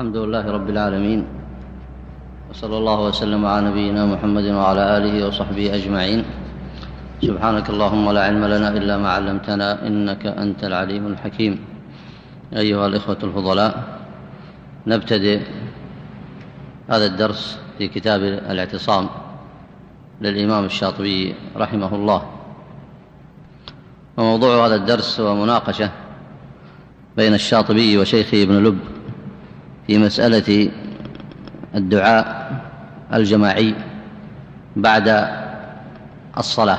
الحمد لله رب العالمين وصلى الله وسلم على نبينا محمد وعلى آله وصحبه أجمعين. سبحانك اللهم لا علم لنا إلا ما علمتنا إنك أنت العليم الحكيم. أيها الإخوة الفضلاء نبتدئ هذا الدرس في كتاب الاعتصام للإمام الشاطبي رحمه الله. وموضوع هذا الدرس هو مناقشة بين الشاطبي وشيخه ابن لب في مسألة الدعاء الجماعي بعد الصلاة.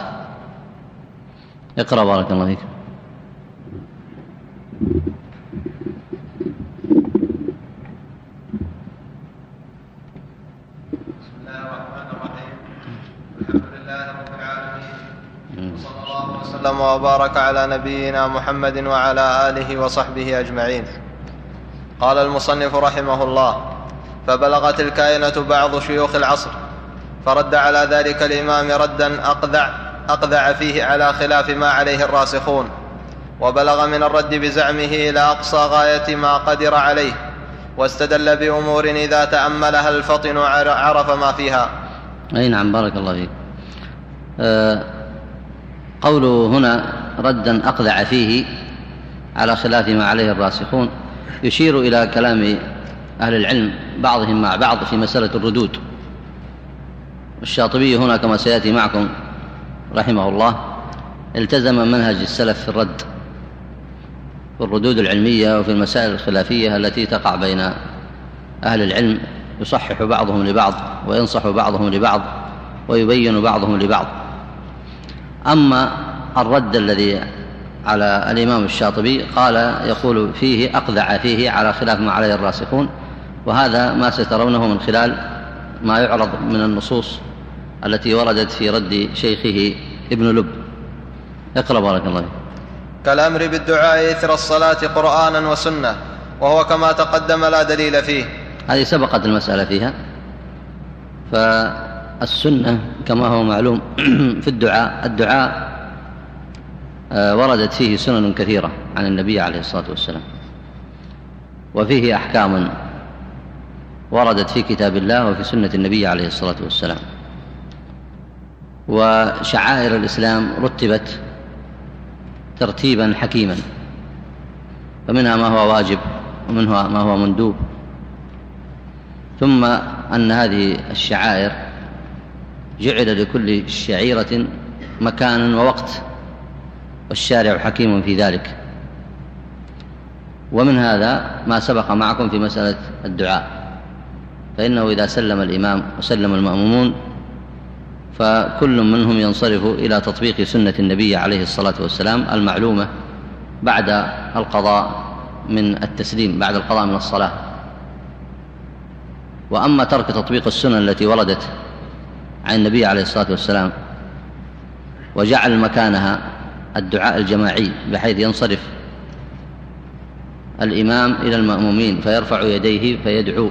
اقرأ بارك الله فيك. وسلم وبارك على نبينا محمد وعلى آله وصحبه أجمعين قال المصنف رحمه الله فبلغت الكائنة بعض شيوخ العصر فرد على ذلك الإمام ردا أقذع أقذع فيه على خلاف ما عليه الراسخون وبلغ من الرد بزعمه إلى أقصى غاية ما قدر عليه واستدل بأمور إذا تأملها الفطن عرف ما فيها. أي نعم بارك الله فيك. أه قوله هنا ردا أقذع فيه على خلاف ما عليه الراسخون يشير إلى كلام أهل العلم بعضهم مع بعض في مسألة الردود. الشاطبي هنا كما سيأتي معكم رحمه الله التزم منهج السلف في الرد في الردود العلمية وفي المسائل الخلافية التي تقع بين أهل العلم يصحح بعضهم لبعض وينصح بعضهم لبعض ويبين بعضهم لبعض. أما الرد الذي على الإمام الشاطبي قال يقول فيه أقذع فيه على خلاف ما عليه الراسخون وهذا ما سترونه من خلال ما يعرض من النصوص التي وردت في رد شيخه ابن لب. اقرأ بارك الله فيك. كالأمر بالدعاء إثر الصلاة قرآنا وسنة وهو كما تقدم لا دليل فيه. هذه سبقت المسألة فيها. فالسنة كما هو معلوم في الدعاء الدعاء وردت فيه سنن كثيرة عن النبي عليه الصلاة والسلام. وفيه أحكام وردت في كتاب الله وفي سنة النبي عليه الصلاة والسلام. وشعائر الإسلام رتبت ترتيبا حكيما. فمنها ما هو واجب ومنها ما هو مندوب. ثم أن هذه الشعائر جعل لكل شعيرة مكان ووقت والشارع حكيم في ذلك. ومن هذا ما سبق معكم في مسألة الدعاء. فإنه إذا سلم الإمام وسلم المأمومون فكل منهم ينصرف إلى تطبيق سنة النبي عليه الصلاة والسلام المعلومة بعد القضاء من التسليم بعد القضاء من الصلاة. وأما ترك تطبيق السنن التي وردت عن النبي عليه الصلاة والسلام وجعل مكانها الدعاء الجماعي بحيث ينصرف الإمام إلى المأمومين فيرفع يديه فيدعو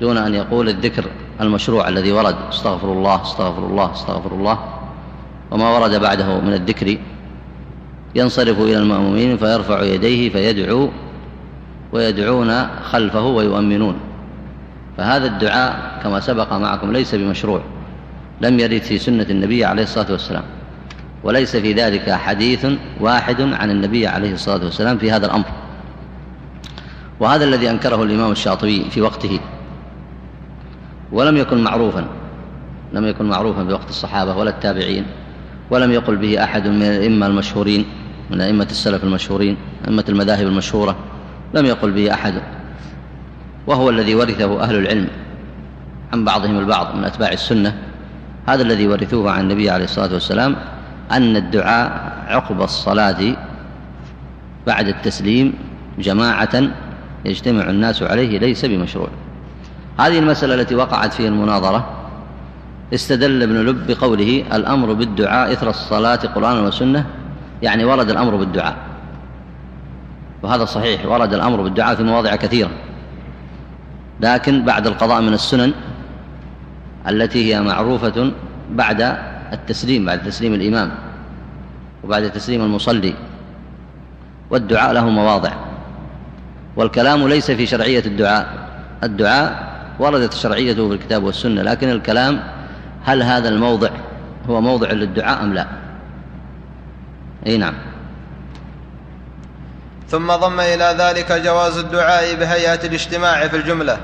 دون أن يقول الذكر المشروع الذي ورد استغفر الله استغفر الله استغفر الله وما ورد بعده من الذكر. ينصرف إلى المأمومين فيرفع يديه فيدعو ويدعون خلفه ويؤمنون. فهذا الدعاء كما سبق معكم ليس بمشروع لم يرد في سنة النبي عليه الصلاة والسلام. وليس في ذلك حديث واحد عن النبي عليه الصلاة والسلام في هذا الأمر. وهذا الذي أنكره الإمام الشاطبي في وقته. ولم يكن معروفا لم يكن معروفا في وقت الصحابة ولا التابعين ولم يقل به أحد من الأئمة المشهورين من أئمة السلف المشهورين أئمة المذاهب المشهورة لم يقل به أحد. وهو الذي ورثه أهل العلم عن بعضهم البعض من أتباع السنة. هذا الذي ورثوه عن النبي عليه الصلاة والسلام أن الدعاء عقب الصلاة بعد التسليم جماعة يجتمع الناس عليه ليس بمشروع. هذه المسألة التي وقعت فيها المناظرة استدل ابن لب بقوله الأمر بالدعاء إثر الصلاة قرآن وسنة. يعني ورد الأمر بالدعاء. وهذا صحيح ورد الأمر بالدعاء في مواضع كثيرة. لكن بعد القضاء من السنن التي هي معروفة بعد التسليم بعد تسليم الإمام وبعد تسليم المصلي والدعاء له مواضع والكلام ليس في شرعية الدعاء الدعاء وردت شرعيته في الكتاب والسنة لكن الكلام هل هذا الموضع هو موضع للدعاء أم لا؟ أي نعم. ثم ضم إلى ذلك جواز الدعاء بهيئة الاجتماع في الجملة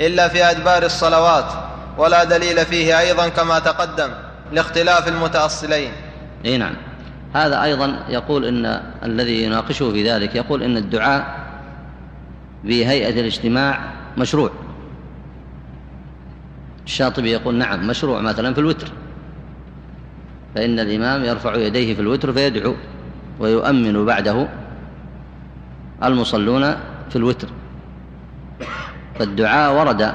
إلا في أدبار الصلوات ولا دليل فيه أيضا كما تقدم. لاختلاف المتأصلين. أي نعم. هذا أيضا يقول إن الذي يناقشه في ذلك يقول إن الدعاء بهيئة الاجتماع مشروع. الشاطبي يقول نعم مشروع مثلا في الوتر. فإن الإمام يرفع يديه في الوتر فيدعو ويؤمن بعده المصلون في الوتر. فالدعاء ورد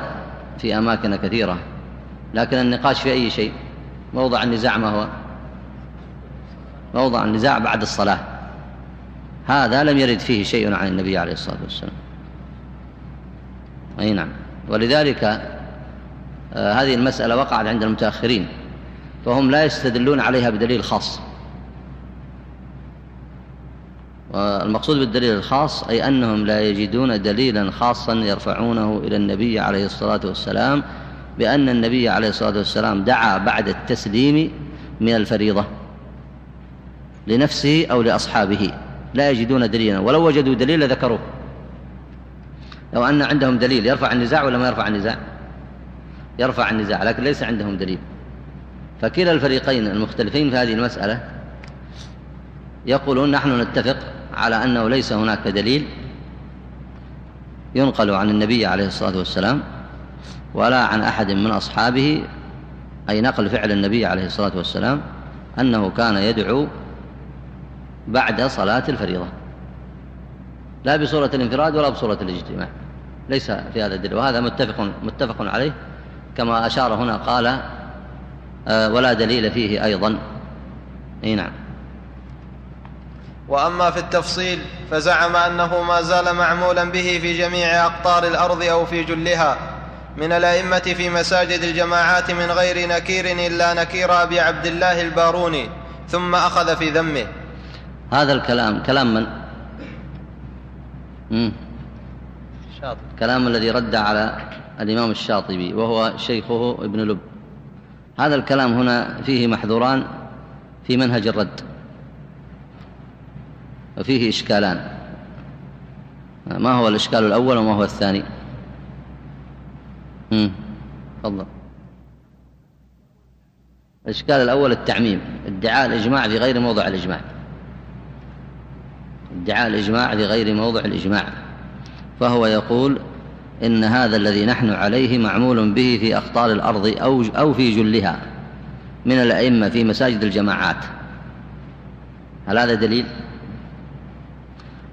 في أماكن كثيرة لكن النقاش في أي شيء؟ موضع النزاع ما هو؟ موضع النزاع بعد الصلاة. هذا لم يرد فيه شيء عن النبي عليه الصلاة والسلام. أي نعم. ولذلك آه هذه المسألة وقعت عند المتأخرين فهم لا يستدلون عليها بدليل خاص. والمقصود بالدليل الخاص أي أنهم لا يجدون دليلا خاصا يرفعونه إلى النبي عليه الصلاة والسلام بأن النبي عليه الصلاة والسلام دعا بعد التسليم من الفريضة لنفسه أو لأصحابه. لا يجدون دليلا. ولو وجدوا دليل ذكروه لو أن عندهم دليل. يرفع النزاع ولا ما يرفع النزاع؟ يرفع النزاع لكن ليس عندهم دليل. فكلا الفريقين المختلفين في هذه المسألة يقولون نحن نتفق على أنه ليس هناك دليل ينقل عن النبي عليه الصلاة والسلام ولا عن أحد من أصحابه أي نقل فعل النبي عليه الصلاة والسلام أنه كان يدعو بعد صلاة الفريضة. لا بصورة الانفراد ولا بصورة الاجتماع. ليس في هذا الدليل وهذا متفق, متفق عليه. كما أشار هنا قال آه، ولا دليل فيه أيضا. أي نعم. وأما في التفصيل فزعم أنه ما زال معمولا به في جميع أقطار الأرض أو في جلها. من الأئمة في مساجد الجماعات من غير نكير إلا نكير أبي عبد الله الباروني ثم أخذ في ذمه. هذا الكلام كلام من؟ مم. شاطب كلام الذي رد على الإمام الشاطبي وهو شيخه ابن لب. هذا الكلام هنا فيه محذوران في منهج الرد وفيه إشكالان. ما هو الإشكال الأول وما هو الثاني؟ تفضل. الإشكال الأول؟ التعميم. ادعاء الإجماع في غير موضع الإجماع. ادعاء الإجماع في غير موضع الإجماع. فهو يقول إن هذا الذي نحن عليه معمول به في أخطار الأرض أو, أو في جلها من الأئمة في مساجد الجماعات. هل هذا دليل؟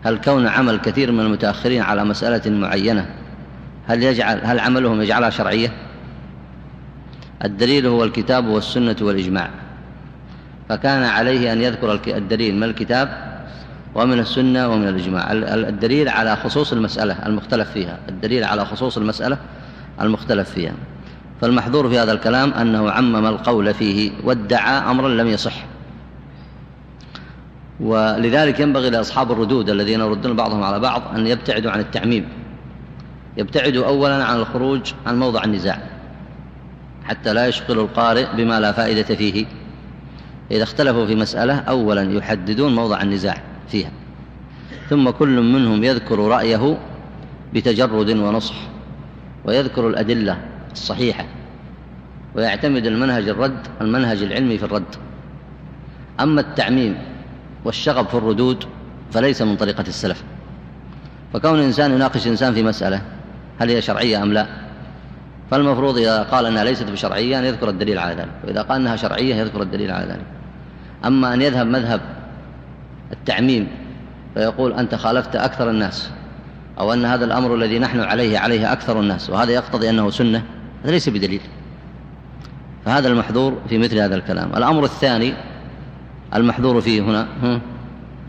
هل كون عمل كثير من المتأخرين على مسألة معينة هل يجعل هل عملهم يجعلها شرعية؟ الدليل هو الكتاب والسنة والإجماع. فكان عليه أن يذكر الدليل من الكتاب ومن السنة ومن الإجماع. الدليل على خصوص المسألة المختلف فيها. الدليل على خصوص المسألة المختلف فيها. فالمحظور في هذا الكلام أنه عمم القول فيه وادعى أمرا لم يصح. ولذلك ينبغي لأصحاب الردود الذين يردون بعضهم على بعض أن يبتعدوا عن التعميم. يبتعدوا أولا عن الخروج عن موضع النزاع حتى لا يشغل القارئ بما لا فائدة فيه. إذا اختلفوا في مسألة أولا يحددون موضع النزاع فيها. ثم كل منهم يذكر رأيه بتجرد ونصح ويذكر الأدلة الصحيحة ويعتمد المنهج الرد المنهج العلمي في الرد. أما التعميم والشغب في الردود فليس من طريقة السلف. فكون إنسان يناقش إنسان في مسألة هل هي شرعية أم لا؟ فالمفروض إذا قال أنها ليست بشرعية أن يذكر الدليل على ذلك وإذا قال أنها شرعية يذكر الدليل على ذلك. أما أن يذهب مذهب التعميم فيقول أنت خالفت أكثر الناس أو أن هذا الأمر الذي نحن عليه عليه أكثر الناس وهذا يقتضي أنه سنة هذا ليس بدليل. فهذا المحذور في مثل هذا الكلام. الأمر الثاني المحذور فيه هنا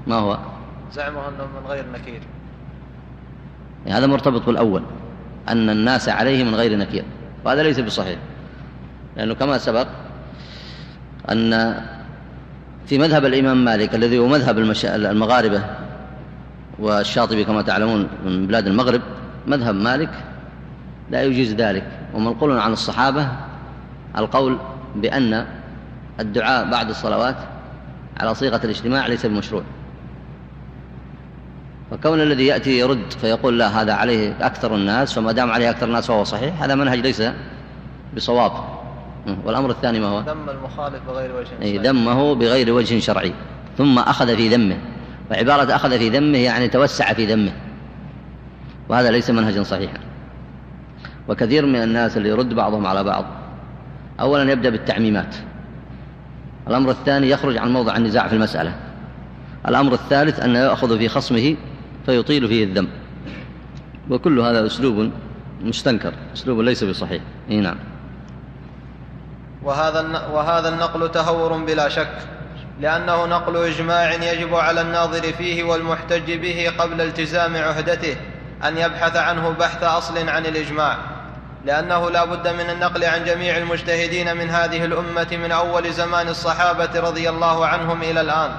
ما هو؟ زعمه أنه من غير نكير. يعني هذا مرتبط بالأول. أن الناس عليه من غير نكير. وهذا ليس بصحيح. لأنه كما سبق أن في مذهب الإمام مالك الذي هو مذهب المغاربة والشاطبي كما تعلمون من بلاد المغرب مذهب مالك لا يجيز ذلك. ومنقول عن الصحابة القول بأن الدعاء بعد الصلوات على صيغة الاجتماع ليس بمشروع. فكون الذي يأتي يرد فيقول لا هذا عليه أكثر الناس فما دام عليه أكثر الناس فهو صحيح هذا منهج ليس بصواب. والأمر الثاني ما هو؟ ذم المخالف بغير وجه أي ذمه بغير وجه شرعي. ثم أخذ في ذمه. وعبارة أخذ في ذمه يعني توسع في ذمه. وهذا ليس منهجا صحيحا. وكثير من الناس اللي يرد بعضهم على بعض. أولا يبدأ بالتعميمات. الأمر الثاني يخرج عن موضع النزاع في المسألة. الأمر الثالث أن يأخذ في خصمه فيطيل فيه الذم وكل هذا أسلوب مستنكر أسلوب ليس بصحيح. إيه نعم. وهذا وهذا النقل تهور بلا شك لأنه نقل إجماع يجب على الناظر فيه والمحتج به قبل التزام عهدته أن يبحث عنه بحث أصل عن الإجماع لأنه لا بد من النقل عن جميع المجتهدين من هذه الأمة من أول زمان الصحابة رضي الله عنهم إلى الآن.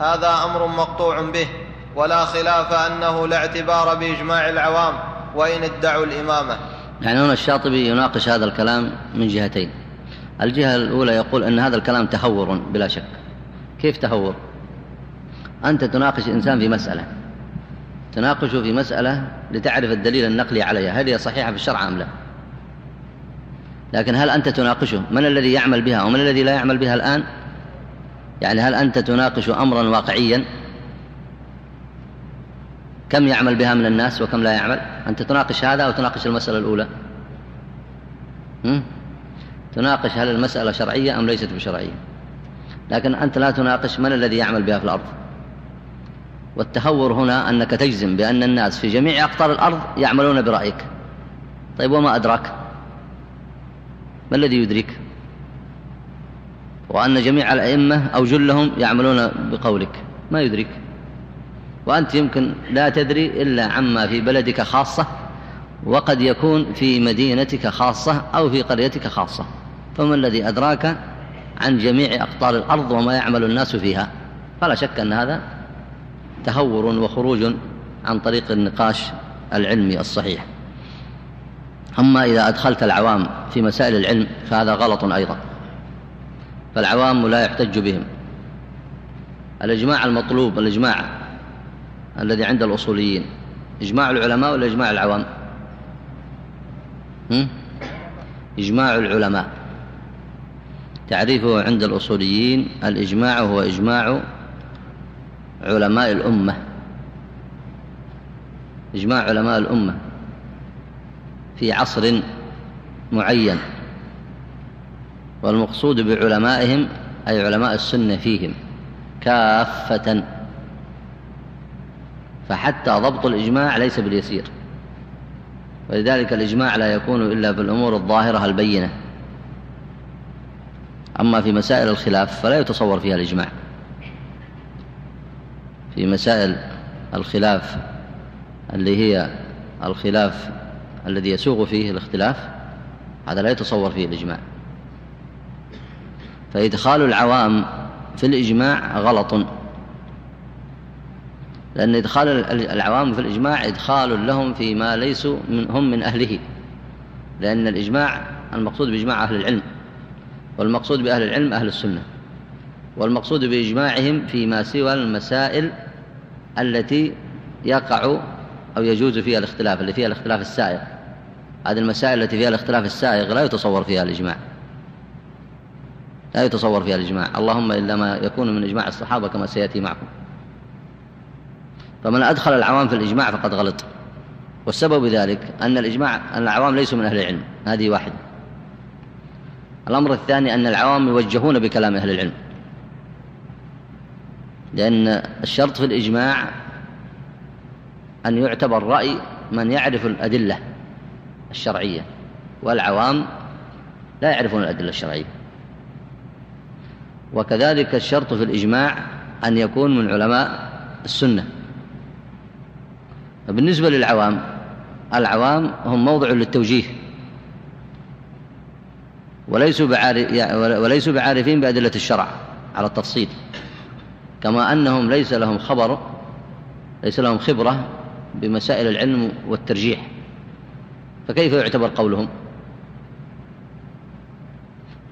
هذا أمر مقطوع به. ولا خلاف أنه لا اعتبار بإجماع العوام وإن ادعوا الإمامة. يعني هنا الشاطبي يناقش هذا الكلام من جهتين. الجهة الأولى يقول أن هذا الكلام تهور بلا شك. كيف تهور؟ أنت تناقش إنسان في مسألة. تناقشه في مسألة لتعرف الدليل النقلي عليها هل هي صحيحة في الشرع أم لا. لكن هل أنت تناقشه؟ من الذي يعمل بها ومن الذي لا يعمل بها الآن؟ يعني هل أنت تناقش أمرا واقعيا؟ كم يعمل بها من الناس وكم لا يعمل؟ أنت تناقش هذا أو تناقش المسألة الأولى؟ تناقش هل المسألة شرعية أم ليست بشرعية؟ لكن أنت لا تناقش من الذي يعمل بها في الأرض. والتهور هنا أنك تجزم بأن الناس في جميع أقطار الأرض يعملون برأيك. طيب وما أدراك؟ ما الذي يدرك وأن جميع الأئمة أو جلهم يعملون بقولك. ما يدرك وأنت يمكن لا تدري إلا عما في بلدك خاصة وقد يكون في مدينتك خاصة أو في قريتك خاصة. فما الذي أدراك عن جميع أقطار الأرض وما يعمل الناس فيها؟ فلا شك أن هذا تهور وخروج عن طريق النقاش العلمي الصحيح. أما إذا أدخلت العوام في مسائل العلم فهذا غلط أيضا. فالعوام لا يحتج بهم. الإجماع المطلوب الإجماع الذي عند الأصوليين إجماع العلماء ولا إجماع العوام؟ هم؟ إجماع العلماء. تعريفه عند الأصوليين الإجماع هو إجماع علماء الأمة. إجماع علماء الأمة في عصر معين. والمقصود بعلمائهم أي علماء السنة فيهم كافة. فحتى ضبط الإجماع ليس باليسير. ولذلك الإجماع لا يكون إلا في الأمور الظاهرة البينة. أما في مسائل الخلاف فلا يتصور فيها الإجماع. في مسائل الخلاف اللي هي الخلاف الذي يسوغ فيه الاختلاف هذا لا يتصور فيه الإجماع. فإدخال العوام في الإجماع غلط. لأن إدخال العوام في الإجماع إدخال لهم فيما ليسوا من هم من أهله. لأن الإجماع المقصود بإجماع أهل العلم. والمقصود بأهل العلم أهل السنة. والمقصود بإجماعهم فيما سوى المسائل التي يقع أو يجوز فيها الاختلاف اللي فيها الاختلاف السائغ هذه المسائل التي فيها الاختلاف السائغ لا يتصور فيها الإجماع. لا يتصور فيها الإجماع. اللهم إلا ما يكون من إجماع الصحابة كما سيأتي معكم. فمن أدخل العوام في الإجماع فقد غلط. والسبب ذلك أن الإجماع أن العوام ليسوا من أهل العلم. هذه واحدة. الأمر الثاني أن العوام يوجهون بكلام أهل العلم. لأن الشرط في الإجماع أن يعتبر رأي من يعرف الأدلة الشرعية والعوام لا يعرفون الأدلة الشرعية. وكذلك الشرط في الإجماع أن يكون من علماء السنة. بالنسبة للعوام العوام هم موضع للتوجيه. وليسوا وليسوا بعارفين بأدلة الشرع على التفصيل. كما أنهم ليس لهم خبر ليس لهم خبرة بمسائل العلم والترجيح. فكيف يعتبر قولهم؟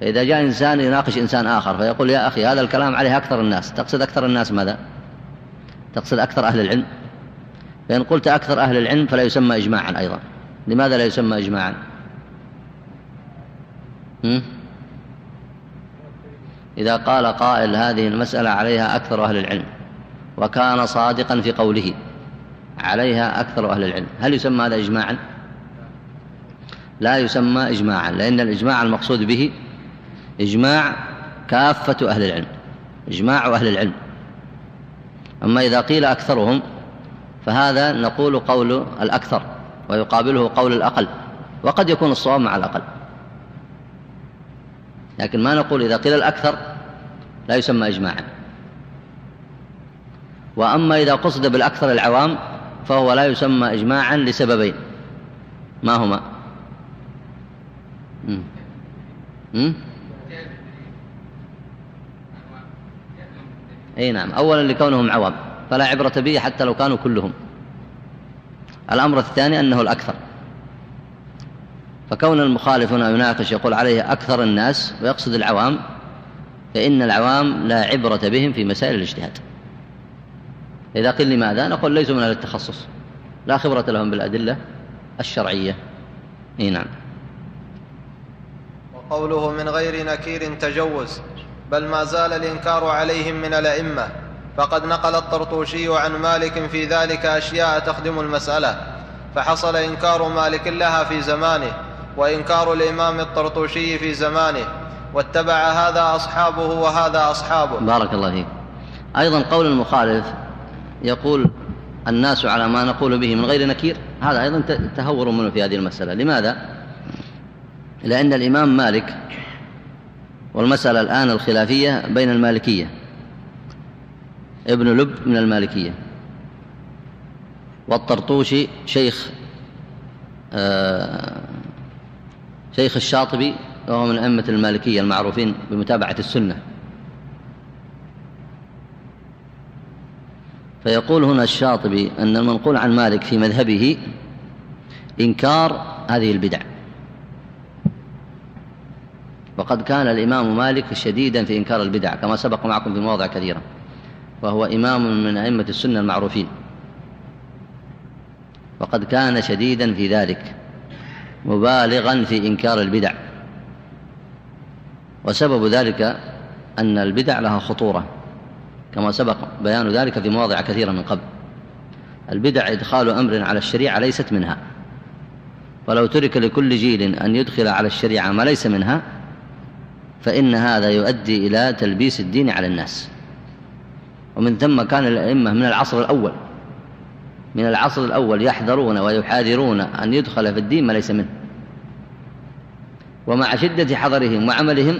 فإذا جاء إنسان يناقش إنسان آخر فيقول يا أخي هذا الكلام عليه أكثر الناس تقصد أكثر الناس ماذا؟ تقصد أكثر أهل العلم؟ فإن قلت أكثر أهل العلم فلا يسمى إجماعا أيضا. لماذا لا يسمى إجماعا؟ إذا قال قائل هذه المسألة عليها أكثر أهل العلم وكان صادقا في قوله عليها أكثر أهل العلم هل يسمى هذا إجماعا؟ لا يسمى إجماعا لأن الإجماع المقصود به إجماع كافة أهل العلم إجماع أهل العلم. أما إذا قيل أكثرهم فهذا نقول قول الأكثر ويقابله قول الأقل وقد يكون الصواب مع الأقل. لكن ما نقول إذا قيل الأكثر لا يسمى إجماعا. وأما إذا قصد بالأكثر العوام فهو لا يسمى إجماعا لسببين. ما هما؟ أي نعم أولا لكونهم عوام. فلا عبرة به حتى لو كانوا كلهم. الأمر الثاني أنه الأكثر. فكون المخالف هنا يناقش يقول عليه أكثر الناس ويقصد العوام فإن العوام لا عبرة بهم في مسائل الاجتهاد. إذا قيل لماذا؟ نقول ليسوا من التخصص. لا خبرة لهم بالأدلة الشرعية. إيه نعم. وقوله من غير نكير تجوز بل ما زال الإنكار عليهم من الأئمة. فقد نقل الطرطوشي عن مالك في ذلك أشياء تخدم المسألة فحصل إنكار مالك لها في زمانه وإنكار الإمام الطرطوشي في زمانه واتبع هذا أصحابه وهذا أصحابه. بارك الله فيك. أيضا قول المخالف يقول الناس على ما نقول به من غير نكير هذا أيضا تهور منه في هذه المسألة. لماذا؟ لأن الإمام مالك والمسألة الآن الخلافية بين المالكية ابن لب من المالكية. والطرطوشي شيخ آه شيخ الشاطبي وهو من أئمة المالكية المعروفين بمتابعة السنة. فيقول هنا الشاطبي أن المنقول عن مالك في مذهبه إنكار هذه البدع. وقد كان الإمام مالك شديدا في إنكار البدع كما سبق معكم في مواضع كثيرة. وهو إمام من أئمة السنة المعروفين. وقد كان شديدا في ذلك مبالغا في إنكار البدع. وسبب ذلك أن البدع لها خطورة كما سبق بيان ذلك في مواضع كثيرة من قبل. البدع إدخال أمر على الشريعة ليست منها. ولو ترك لكل جيل أن يدخل على الشريعة ما ليس منها فإن هذا يؤدي إلى تلبيس الدين على الناس. ومن ثم كان الأئمة من العصر الأول من العصر الأول يحذرون ويحاذرون أن يدخل في الدين ما ليس منه. ومع شدة حذرهم وعملهم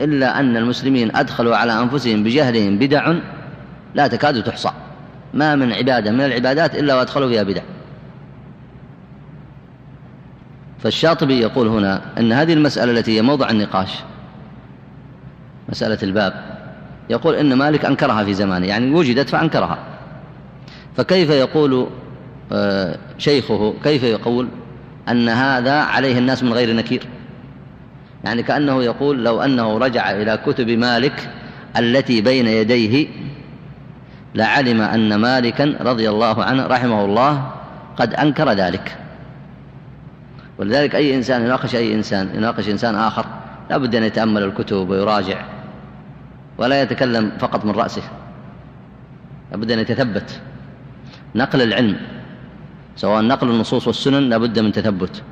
إلا أن المسلمين أدخلوا على أنفسهم بجهلهم بدع لا تكاد تحصى. ما من عبادة من العبادات إلا وأدخلوا فيها بدع. فالشاطبي يقول هنا أن هذه المسألة التي هي موضع النقاش مسألة الباب يقول إن مالك أنكرها في زمانه يعني وجدت فأنكرها. فكيف يقول آه، شيخه كيف يقول أن هذا عليه الناس من غير نكير؟ يعني كأنه يقول لو أنه رجع إلى كتب مالك التي بين يديه لعلم أن مالكا رضي الله عنه رحمه الله قد أنكر ذلك. ولذلك أي إنسان يناقش أي إنسان يناقش إنسان آخر لا بد أن يتأمل الكتب ويراجع. ولا يتكلم فقط من رأسه. لابد أن يتثبت. نقل العلم سواء نقل النصوص والسنن لابد من تثبت.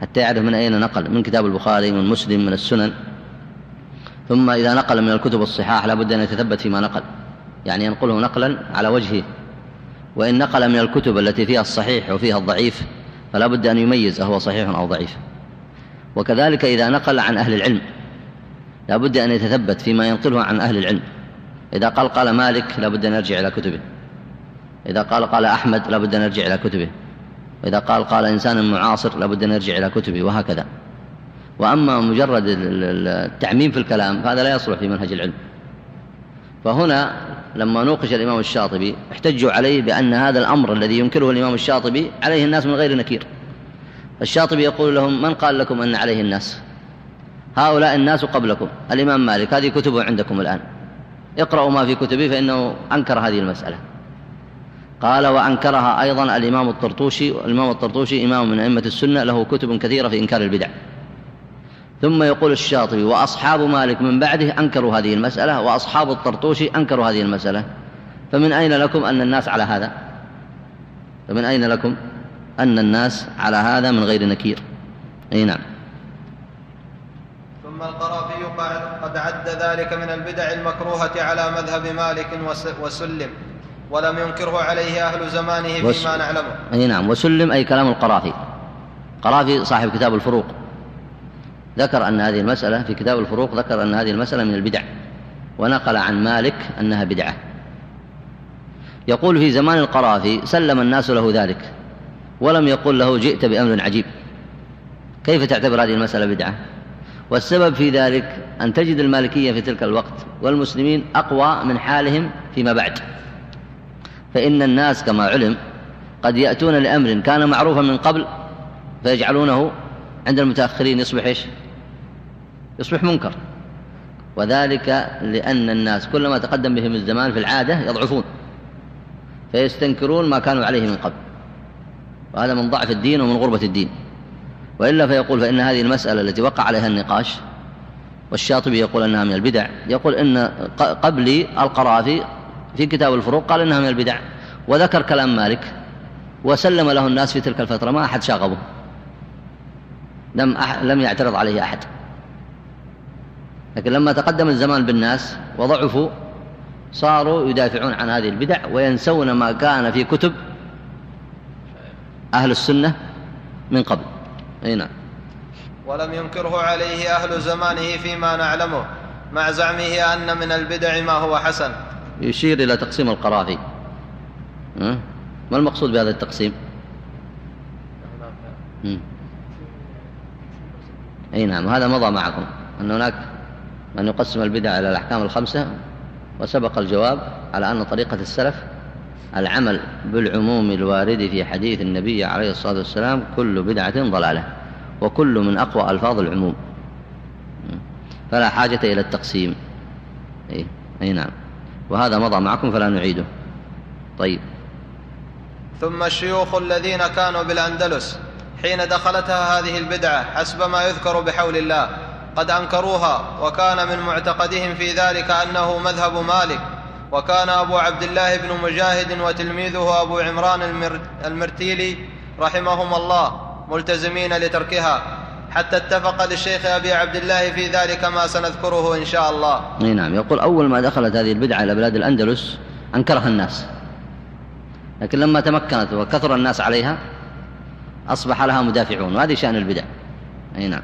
حتى يعرف من أين نقل من كتاب البخاري من مسلم من السنن. ثم إذا نقل من الكتب الصحاح لابد أن يتثبت فيما نقل. يعني ينقله نقلا على وجهه. وإن نقل من الكتب التي فيها الصحيح وفيها الضعيف فلا بد أن يميز أهو صحيح أو ضعيف. وكذلك إذا نقل عن أهل العلم. لا بد أن يتثبت فيما ينقله عن أهل العلم. إذا قال قال مالك لا بد أن يرجع إلى كتبه. إذا قال قال أحمد لا بد أن يرجع إلى كتبه. وإذا قال قال إنسان معاصر لا بد أن يرجع إلى كتبه وهكذا. وأما مجرد التعميم في الكلام فهذا لا يصلح في منهج العلم. فهنا لما نوقش الإمام الشاطبي احتجوا عليه بأن هذا الأمر الذي ينكره الإمام الشاطبي عليه الناس من غير نكير. الشاطبي يقول لهم من قال لكم أن عليه الناس؟ هؤلاء الناس قبلكم. الإمام مالك هذه كتبه عندكم الآن. اقرأوا ما في كتبه فإنه أنكر هذه المسألة. قال وأنكرها أيضا الإمام الطرطوشي الإمام الطرطوشي إمام من أئمة السنة له كتب كثيرة في إنكار البدع. ثم يقول الشاطبي وأصحاب مالك من بعده أنكروا هذه المسألة وأصحاب الطرطوشي أنكروا هذه المسألة. فمن أين لكم أن الناس على هذا؟ فمن أين لكم أن الناس على هذا من غير نكير؟ أي نعم. ثم القرافي قد عد ذلك من البدع المكروهة على مذهب مالك وسلم ولم ينكره عليه أهل زمانه وس... فيما نعلمه. أي نعم وسلم أي كلام القرافي. قرافي صاحب كتاب الفروق. ذكر أن هذه المسألة في كتاب الفروق ذكر أن هذه المسألة من البدع ونقل عن مالك أنها بدعة. يقول في زمان القرافي سلم الناس له ذلك ولم يقل له جئت بأمر عجيب. كيف تعتبر هذه المسألة بدعة؟ والسبب في ذلك أن تجد المالكية في تلك الوقت والمسلمين أقوى من حالهم فيما بعد. فإن الناس كما علم قد يأتون لأمر كان معروفا من قبل فيجعلونه عند المتأخرين يصبح إيش؟ يصبح منكر. وذلك لأن الناس كلما تقدم بهم الزمان في العادة يضعفون فيستنكرون ما كانوا عليه من قبل. وهذا من ضعف الدين ومن غربة الدين. وإلا فيقول فإن هذه المسألة التي وقع عليها النقاش والشاطبي يقول أنها من البدع يقول إن قبلي القرافي في كتاب الفروق قال إنها من البدع وذكر كلام مالك وسلم له الناس في تلك الفترة ما أحد شاغبه لم, أح لم يعترض عليه أحد. لكن لما تقدم الزمان بالناس وضعفوا صاروا يدافعون عن هذه البدع وينسون ما كان في كتب أهل السنة من قبل. أي نعم. ولم ينكره عليه أهل زمانه فيما نعلمه مع زعمه أن من البدع ما هو حسن. يشير إلى تقسيم القرافي ما المقصود بهذا التقسيم؟ أي نعم وهذا مضى معكم أن هناك من يقسم البدع إلى الأحكام الخمسة وسبق الجواب على أن طريقة السلف العمل بالعموم الوارد في حديث النبي عليه الصلاة والسلام كل بدعة ضلالة وكل من أقوى ألفاظ العموم. فلا حاجة إلى التقسيم. أي, أي نعم. وهذا مضى معكم فلا نعيده. طيب. ثم الشيوخ الذين كانوا بالأندلس حين دخلتها هذه البدعة حسب ما يذكر بحول الله قد أنكروها وكان من معتقدهم في ذلك أنه مذهب مالك وكان أبو عبد الله بن مجاهد وتلميذه أبو عمران المرتيلي رحمهم الله ملتزمين لتركها حتى اتفق للشيخ أبي عبد الله في ذلك ما سنذكره إن شاء الله. نعم. يقول أول ما دخلت هذه البدعة إلى بلاد الأندلس أنكرها الناس. لكن لما تمكنت وكثر الناس عليها أصبح لها مدافعون وهذه شأن البدع. أي نعم.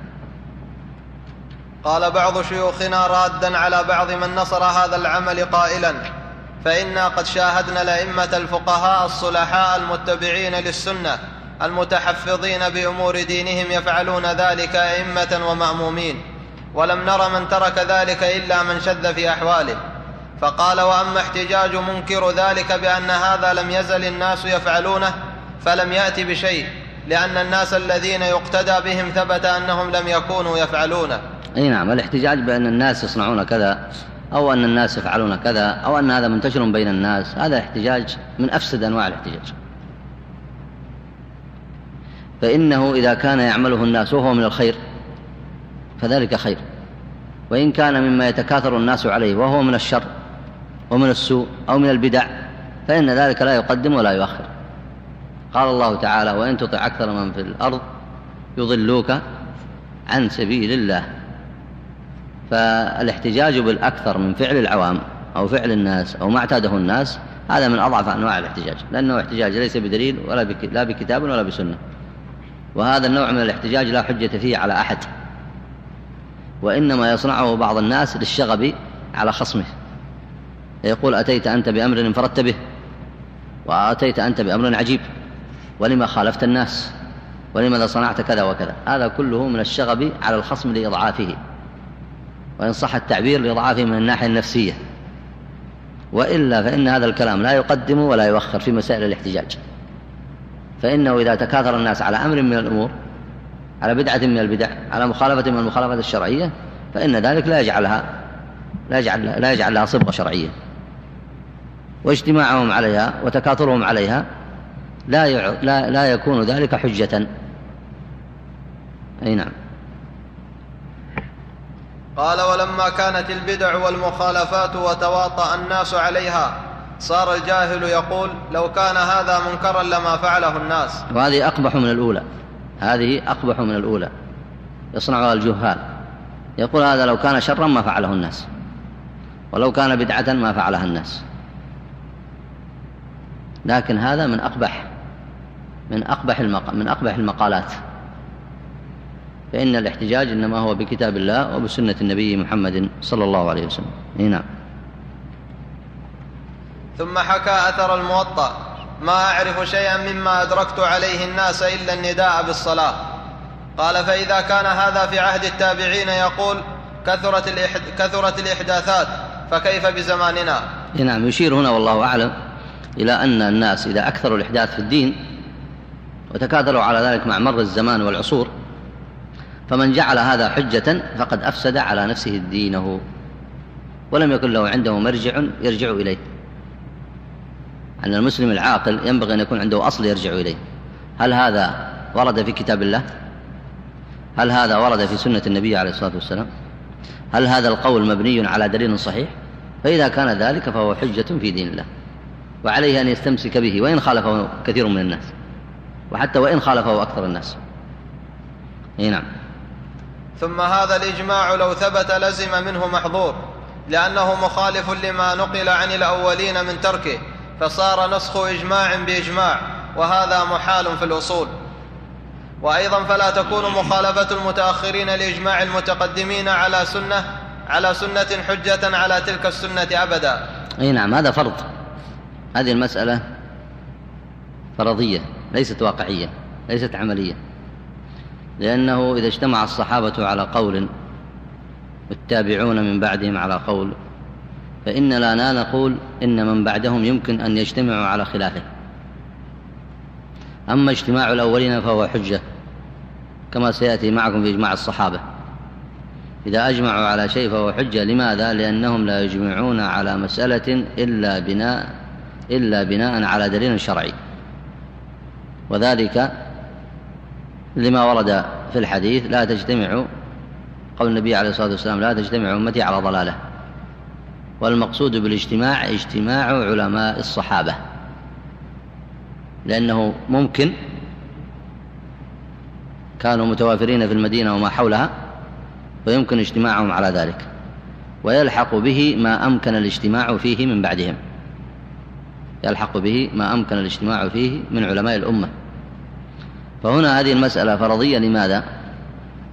قال بعض شيوخنا رادا على بعض من نصر هذا العمل قائلا فإنا قد شاهدنا الأئمة الفقهاء الصلحاء المتبعين للسنة المتحفظين بأمور دينهم يفعلون ذلك أئمة ومأمومين ولم نر من ترك ذلك إلا من شذ في أحواله. فقال وأما احتجاج منكر ذلك بأن هذا لم يزل الناس يفعلونه فلم يأت بشيء لأن الناس الذين يقتدى بهم ثبت أنهم لم يكونوا يفعلونه. أي نعم الاحتجاج بأن الناس يصنعون كذا أو أن الناس يفعلون كذا أو أن هذا منتشر بين الناس هذا احتجاج من أفسد أنواع الاحتجاج. فإنه إذا كان يعمله الناس وهو من الخير فذلك خير. وإن كان مما يتكاثر الناس عليه وهو من الشر ومن السوء أو من البدع فإن ذلك لا يقدم ولا يؤخر. قال الله تعالى وإن تطع أكثر من في الأرض يضلوك عن سبيل الله. فالاحتجاج بالأكثر من فعل العوام أو فعل الناس أو ما اعتاده الناس هذا من أضعف أنواع الاحتجاج لأنه احتجاج ليس بدليل ولا بك لا بكتاب ولا بسنة. وهذا النوع من الاحتجاج لا حجة فيه على أحد. وإنما يصنعه بعض الناس للشغب على خصمه. يقول أتيت أنت بأمر انفردت به وأتيت أنت بأمر عجيب ولما خالفت الناس ولماذا صنعت كذا وكذا؟ هذا كله من الشغب على الخصم لإضعافه. وإن صح التعبير لإضعافه من الناحية النفسية. وإلا فإن هذا الكلام لا يقدم ولا يؤخر في مسائل الاحتجاج. فإنه إذا تكاثر الناس على أمر من الأمور على بدعة من البدع على مخالفة من المخالفات الشرعية فإن ذلك لا يجعلها لا يجعل لا يجعل لها صبغة شرعية. واجتماعهم عليها وتكاثرهم عليها لا لا لا يكون ذلك حجة. أي نعم. قال ولما كانت البدع والمخالفات وتواطأ الناس عليها صار الجاهل يقول لو كان هذا منكرا لما فعله الناس. وهذه أقبح من الأولى. هذه أقبح من الأولى. يصنعها الجهال. يقول هذا لو كان شرا ما فعله الناس. ولو كان بدعة ما فعلها الناس. لكن هذا من أقبح من أقبح المق... من أقبح المقالات. فإن الاحتجاج إنما هو بكتاب الله وبسنة النبي محمد صلى الله عليه وسلم. نعم. ثم حكى أثر الموطأ. ما أعرف شيئا مما أدركت عليه الناس إلا النداء بالصلاة. قال فإذا كان هذا في عهد التابعين يقول كثرت, الإحد... كثرت الإحداثات فكيف بزماننا؟ نعم. يشير هنا والله أعلم إلى أن الناس إذا أكثروا الإحداث في الدين وتكاثروا على ذلك مع مر الزمان والعصور فمن جعل هذا حجة فقد أفسد على نفسه دينه. ولم يكن له عنده مرجع يرجع إليه. أن المسلم العاقل ينبغي أن يكون عنده أصل يرجع إليه. هل هذا ورد في كتاب الله؟ هل هذا ورد في سنة النبي عليه الصلاة والسلام؟ هل هذا القول مبني على دليل صحيح؟ فإذا كان ذلك فهو حجة في دين الله. وعليه أن يستمسك به وإن خالفه كثير من الناس. وحتى وإن خالفه أكثر الناس. نعم. ثم هذا الإجماع لو ثبت لزم منه محظور لأنه مخالف لما نقل عن الأولين من تركه فصار نسخ إجماع بإجماع وهذا محال في الأصول. وأيضا فلا تكون مخالفة المتأخرين لإجماع المتقدمين على سنة على سنة حجة على تلك السنة أبدا. أي نعم هذا فرض. هذه المسألة فرضية ليست واقعية ليست عملية. لأنه إذا اجتمع الصحابة على قول والتابعون من بعدهم على قول فإننا لا نقول إن من بعدهم يمكن أن يجتمعوا على خلافه. أما اجتماع الأولين فهو حجة كما سيأتي معكم في إجماع الصحابة. إذا أجمعوا على شيء فهو حجة لماذا؟ لأنهم لا يجمعون على مسألة إلا بناء إلا بناء على دليل شرعي. وذلك لما ورد في الحديث لا تجتمع قول النبي عليه الصلاة والسلام لا تجتمع أمتي على ضلالة. والمقصود بالاجتماع اجتماع علماء الصحابة. لأنه ممكن كانوا متوافرين في المدينة وما حولها ويمكن اجتماعهم على ذلك. ويلحق به ما أمكن الاجتماع فيه من بعدهم. يلحق به ما أمكن الاجتماع فيه من علماء الأمة. فهنا هذه المسألة فرضية لماذا؟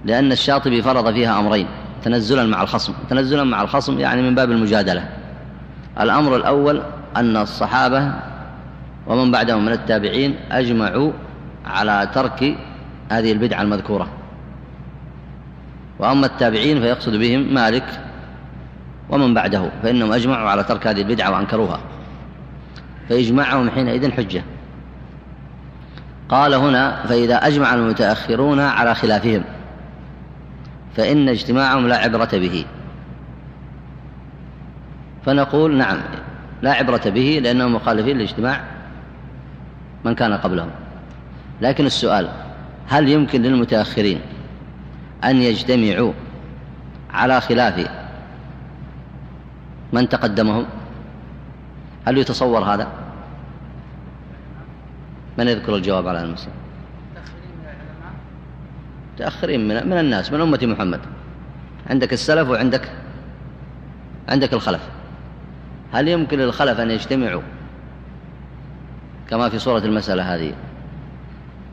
لأن الشاطبي فرض فيها أمرين تنزلا مع الخصم. تنزلا مع الخصم يعني من باب المجادلة. الأمر الأول أن الصحابة ومن بعدهم من التابعين أجمعوا على ترك هذه البدعة المذكورة. وأما التابعين فيقصد بهم مالك ومن بعده فإنهم أجمعوا على ترك هذه البدعة وأنكروها. فإجماعهم حينئذ حجة. قال هنا فإذا أجمع المتأخرون على خلافهم فإن اجتماعهم لا عبرة به. فنقول نعم لا عبرة به لأنهم مخالفين لاجتماع من كان قبلهم. لكن السؤال هل يمكن للمتأخرين أن يجتمعوا على خلاف من تقدمهم؟ هل يتصور هذا؟ من يذكر الجواب على المسألة متأخرين من, من الناس من أمة محمد. عندك السلف وعندك عندك الخلف. هل يمكن للخلف أن يجتمعوا كما في صورة المسألة هذه؟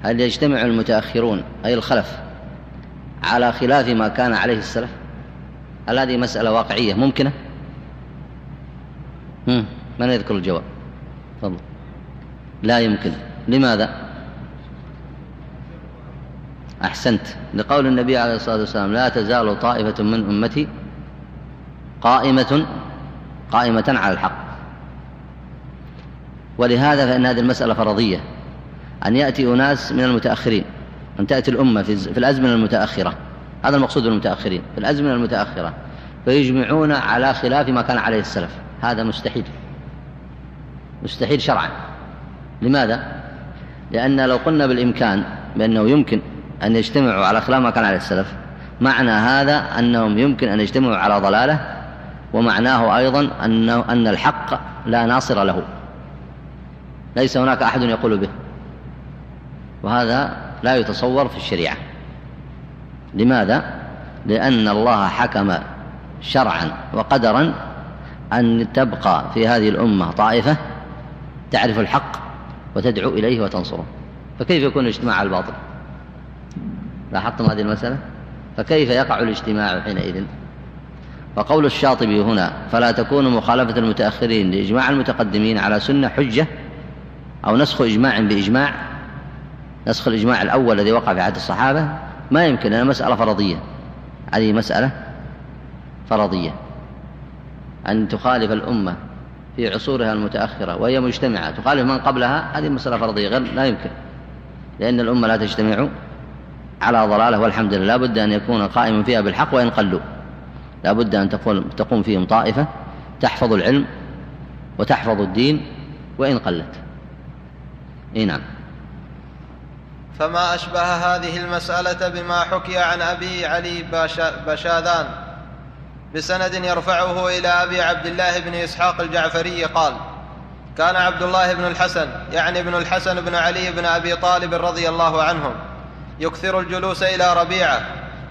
هل يجتمع المتأخرون أي الخلف على خلاف ما كان عليه السلف؟ هل هذه مسألة واقعية ممكنة. من يذكر الجواب؟ تفضل. لا يمكن. لماذا؟ أحسنت. لقول النبي عليه الصلاة والسلام لا تزال طائفة من أمتي قائمة قائمة على الحق. ولهذا فإن هذه المسألة فرضية. أن يأتي أناس من المتأخرين أن تأتي الأمة في الأزمنة المتأخرة. هذا المقصود بالمتأخرين في الأزمنة المتأخرة. فيجمعون على خلاف ما كان عليه السلف. هذا مستحيل. مستحيل شرعا. لماذا؟ لأن لو قلنا بالإمكان بأنه يمكن أن يجتمعوا على خلاف ما كان عليه السلف معنى هذا أنهم يمكن أن يجتمعوا على ضلالة ومعناه أيضا أنه أن الحق لا ناصر له. ليس هناك أحد يقول به. وهذا لا يتصور في الشريعة. لماذا؟ لأن الله حكم شرعا وقدرا أن تبقى في هذه الأمة طائفة تعرف الحق وتدعو إليه وتنصره. فكيف يكون الاجتماع على الباطل؟ لاحظتم هذه المسألة؟ فكيف يقع الاجتماع حينئذ؟ وقول الشاطبي هنا فلا تكون مخالفة المتأخرين لإجماع المتقدمين على سنة حجة أو نسخ إجماع بإجماع. نسخ الإجماع الأول الذي وقع في عهد الصحابة ما يمكن أنها مسألة فرضية. هذه مسألة فرضية. أن تخالف الأمة في عصورها المتأخرة وهي مجتمعة. تخالف من قبلها هذه مسألة فرضية غير لا يمكن. لأن الأمة لا تجتمع على ضلالة والحمد لله. لا بد أن يكون قائما فيها بالحق وإن قلوا. لا بد أن تقوم فيهم طائفة تحفظ العلم وتحفظ الدين وإن قلت. إيه نعم. فما أشبه هذه المسألة بما حكي عن أبي علي بشاذان. بسند يرفعه إلى أبي عبد الله بن إسحاق الجعفري قال كان عبد الله بن الحسن يعني ابن الحسن بن علي بن أبي طالب رضي الله عنهم يكثر الجلوس إلى ربيعة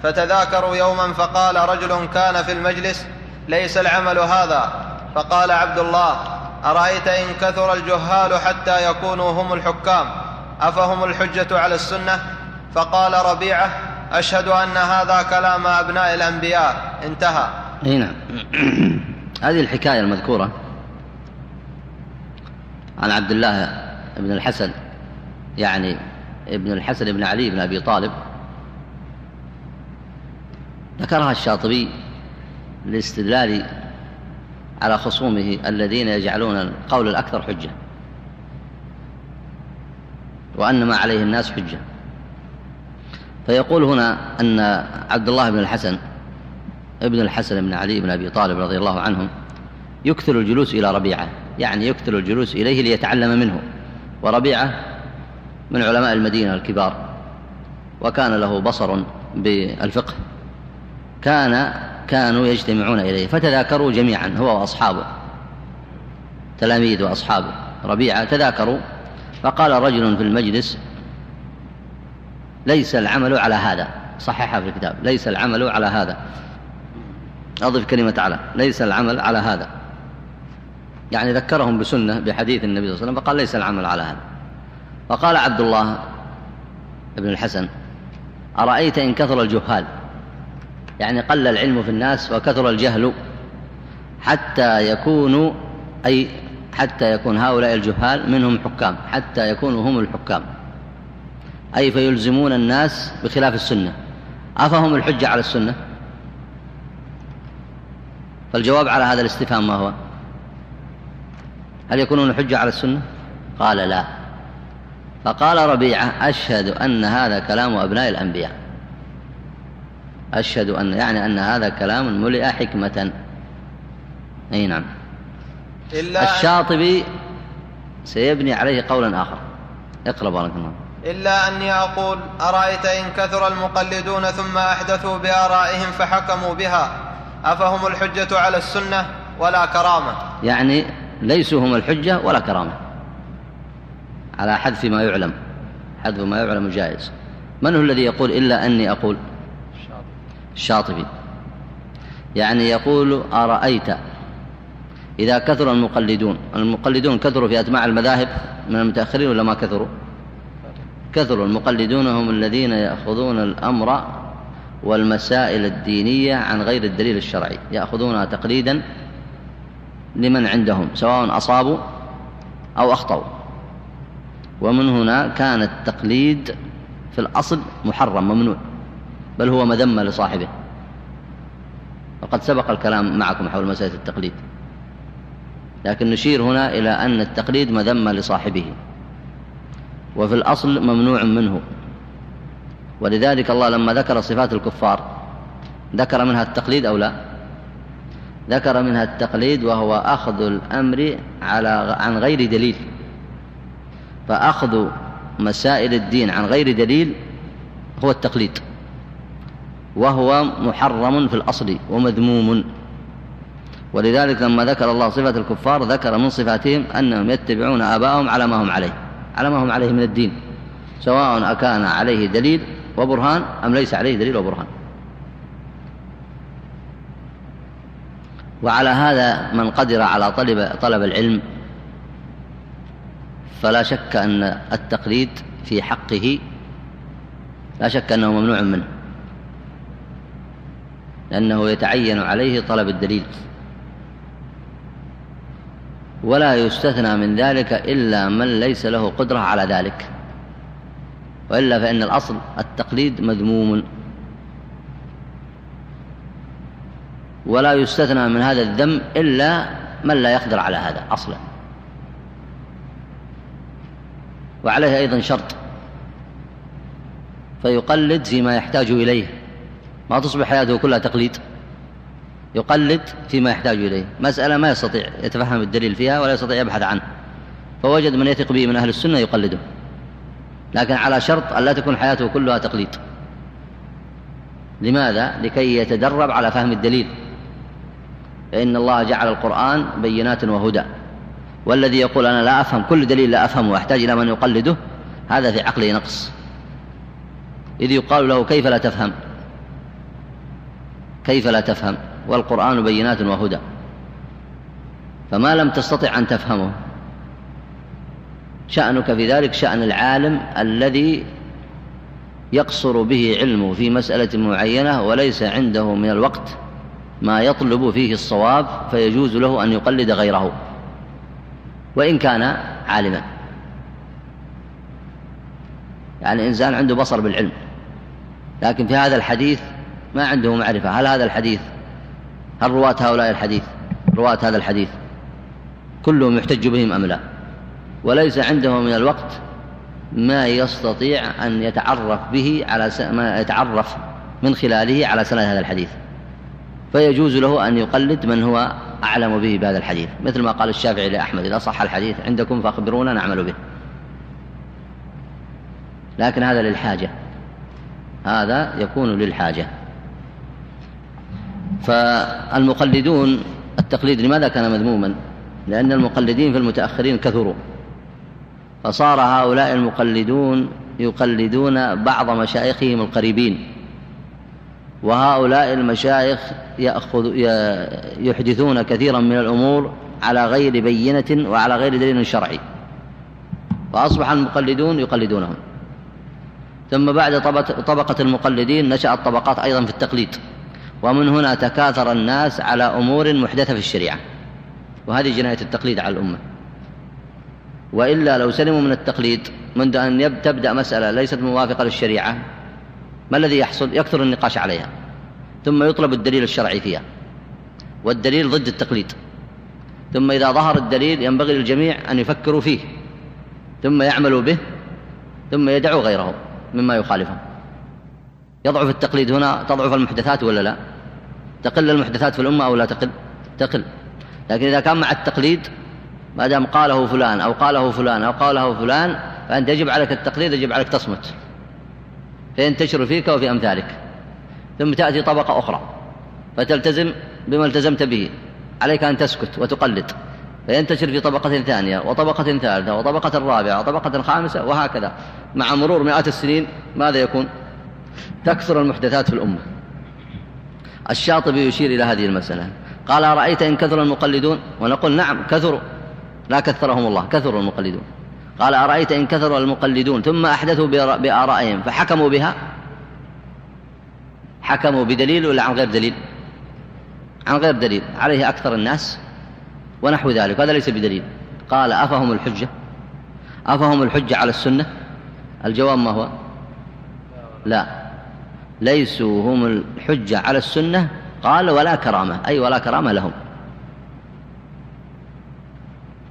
فتذاكروا يوما فقال رجل كان في المجلس ليس العمل هذا. فقال عبد الله أرأيت إن كثر الجهال حتى يكونوا هم الحكام أفهم الحجة على السنة؟ فقال ربيعة أشهد أن هذا كلام أبناء الأنبياء. انتهى. هنا هذه الحكاية المذكورة عن عبد الله بن الحسن يعني ابن الحسن بن علي بن أبي طالب. ذكرها الشاطبي للاستدلال على خصومه الذين يجعلون القول الأكثر حجة وأن ما عليه الناس حجة. فيقول هنا أن عبد الله بن الحسن ابن الحسن بن علي بن أبي طالب رضي الله عنهم يكثر الجلوس إلى ربيعة. يعني يكثر الجلوس إليه ليتعلم منه. وربيعة من علماء المدينة الكبار. وكان له بصر بالفقه. كان كانوا يجتمعون إليه. فتذاكروا جميعا هو وأصحابه. تلاميذ وأصحابه. ربيعة تذاكروا. فقال رجل في المجلس ليس العمل على هذا. صححها في الكتاب ليس العمل على هذا. أضف كلمة على ليس العمل على هذا. يعني ذكرهم بسنة بحديث النبي صلى الله عليه وسلم فقال ليس العمل على هذا. فقال عبد الله بن الحسن أرأيت إن كثر الجهال؟ يعني قل العلم في الناس وكثر الجهل حتى يكونوا أي حتى يكون هؤلاء الجهال منهم حكام حتى يكونوا هم الحكام. أي فيلزمون الناس بخلاف السنة. أفهم الحجة على السنة؟ فالجواب على هذا الاستفهام ما هو؟ هل يكونون حجة على السنة؟ قال لا. فقال ربيعة أشهد أن هذا كلام أبناء الأنبياء. أشهد أن يعني أن هذا كلام ملئ حكمة. أي نعم. إلا الشاطبي سيبني عليه قولا آخر. اقرأ بارك الله إلا أني أقول أرأيت إن كثر المقلدون ثم أحدثوا بآرائهم فحكموا بها؟ أفهم الحجة على السنة ولا كرامة؟ يعني ليسوا هم الحجة ولا كرامة. على حذف ما يعلم. حذف ما يعلم جائز. من هو الذي يقول إلا أني أقول؟ الشاطبي. يعني يقول أرأيت إذا كثر المقلدون. المقلدون كثروا في أتباع المذاهب؟ من المتأخرين ولا ما كثروا؟ كثروا. المقلدون هم الذين يأخذون الأمر والمسائل الدينية عن غير الدليل الشرعي يأخذونها تقليدا لمن عندهم سواء أصابوا أو أخطأوا. ومن هنا كان التقليد في الأصل محرم ممنوع بل هو مذمة لصاحبه. وقد سبق الكلام معكم حول مسألة التقليد. لكن نشير هنا إلى أن التقليد مذمة لصاحبه. وفي الأصل ممنوع منه. ولذلك الله لما ذكر صفات الكفار ذكر منها التقليد أو لا؟ ذكر منها التقليد وهو أخذ الأمر على عن غير دليل. فأخذ مسائل الدين عن غير دليل هو التقليد. وهو محرم في الأصل ومذموم. ولذلك لما ذكر الله صفة الكفار ذكر من صفاتهم أنهم يتبعون آباءهم على ما هم عليه على ما هم عليه من الدين سواء أكان عليه دليل وبرهان أم ليس عليه دليل وبرهان؟ وعلى هذا من قدر على طلب, طلب العلم فلا شك أن التقليد في حقه لا شك أنه ممنوع منه لأنه يتعين عليه طلب الدليل. ولا يستثنى من ذلك إلا من ليس له قدرة على ذلك. وإلا فإن الأصل التقليد مذموم. ولا يستثنى من هذا الذم إلا من لا يقدر على هذا أصلا. وعليه أيضا شرط. فيقلد فيما يحتاج إليه. ما تصبح حياته كلها تقليد. يقلد فيما يحتاج إليه. مسألة ما يستطيع يتفهم الدليل فيها ولا يستطيع يبحث عنه. فوجد من يثق به من أهل السنة يقلده. لكن على شرط أن لا تكون حياته كلها تقليد. لماذا؟ لكي يتدرب على فهم الدليل. فإن الله جعل القرآن بينات وهدى. والذي يقول أنا لا أفهم كل دليل لا أفهمه وأحتاج إلى من يقلده هذا في عقله نقص. إذ يقال له كيف لا تفهم؟ كيف لا تفهم؟ والقرآن بينات وهدى. فما لم تستطع أن تفهمه؟ شأنك في ذلك شأن العالم الذي يقصر به علمه في مسألة معينة وليس عنده من الوقت ما يطلب فيه الصواب فيجوز له أن يقلد غيره وإن كان عالما. يعني إنسان عنده بصر بالعلم لكن في هذا الحديث ما عنده معرفة. هل هذا الحديث هل رواة هؤلاء الحديث رواة هذا الحديث كلهم يحتج بهم أم لا؟ وليس عنده من الوقت ما يستطيع أن يتعرف به على ما يتعرف من خلاله على سند هذا الحديث. فيجوز له أن يقلد من هو أعلم به بهذا الحديث. مثل ما قال الشافعي لأحمد إذا صح الحديث عندكم فأخبرونا نعمل به. لكن هذا للحاجة. هذا يكون للحاجة. فالمقلدون التقليد لماذا كان مذموما؟ لأن المقلدين في المتأخرين كثروا. فصار هؤلاء المقلدون يقلدون بعض مشايخهم القريبين. وهؤلاء المشايخ يأخذ يحدثون كثيرا من الأمور على غير بينة وعلى غير دليل شرعي. فأصبح المقلدون يقلدونهم. ثم بعد طبقة المقلدين نشأت طبقات أيضا في التقليد. ومن هنا تكاثر الناس على أمور محدثة في الشريعة. وهذه جناية التقليد على الأمة. وإلا لو سلموا من التقليد منذ أن تبدأ مسألة ليست موافقة للشريعة ما الذي يحصل؟ يكثر النقاش عليها ثم يطلب الدليل الشرعي فيها والدليل ضد التقليد ثم إذا ظهر الدليل ينبغي للجميع أن يفكروا فيه ثم يعملوا به ثم يدعوا غيره مما يخالفه يضعف التقليد هنا تضعف المحدثات ولا لا؟ تقل المحدثات في الأمة أو لا تقل؟ تقل. لكن إذا كان مع التقليد ما دام قاله فلان أو قاله فلان أو قاله فلان فأنت يجب عليك التقليد يجب عليك تصمت. فينتشر فيك وفي أمثالك. ثم تأتي طبقة أخرى فتلتزم بما التزمت به. عليك أن تسكت وتقلد. فينتشر في طبقة ثانية وطبقة ثالثة وطبقة رابعة وطبقة خامسة وهكذا. مع مرور مئات السنين ماذا يكون؟ تكثر المحدثات في الأمة. الشاطبي يشير إلى هذه المسألة. قال أرأيت إن كثر المقلدون؟ ونقول نعم كثروا. لا كثرهم الله كثروا المقلدون. قال أرأيت إن كثر المقلدون ثم أحدثوا بآرائهم فحكموا بها؟ حكموا بدليل ولا عن غير دليل؟ عن غير دليل. عليه أكثر الناس ونحو ذلك هذا ليس بدليل. قال أفهم الحجة؟ أفهم الحجة على السنة؟ الجواب ما هو؟ لا. ليسوا هم الحجة على السنة؟ قال ولا كرامة. أي ولا كرامة لهم.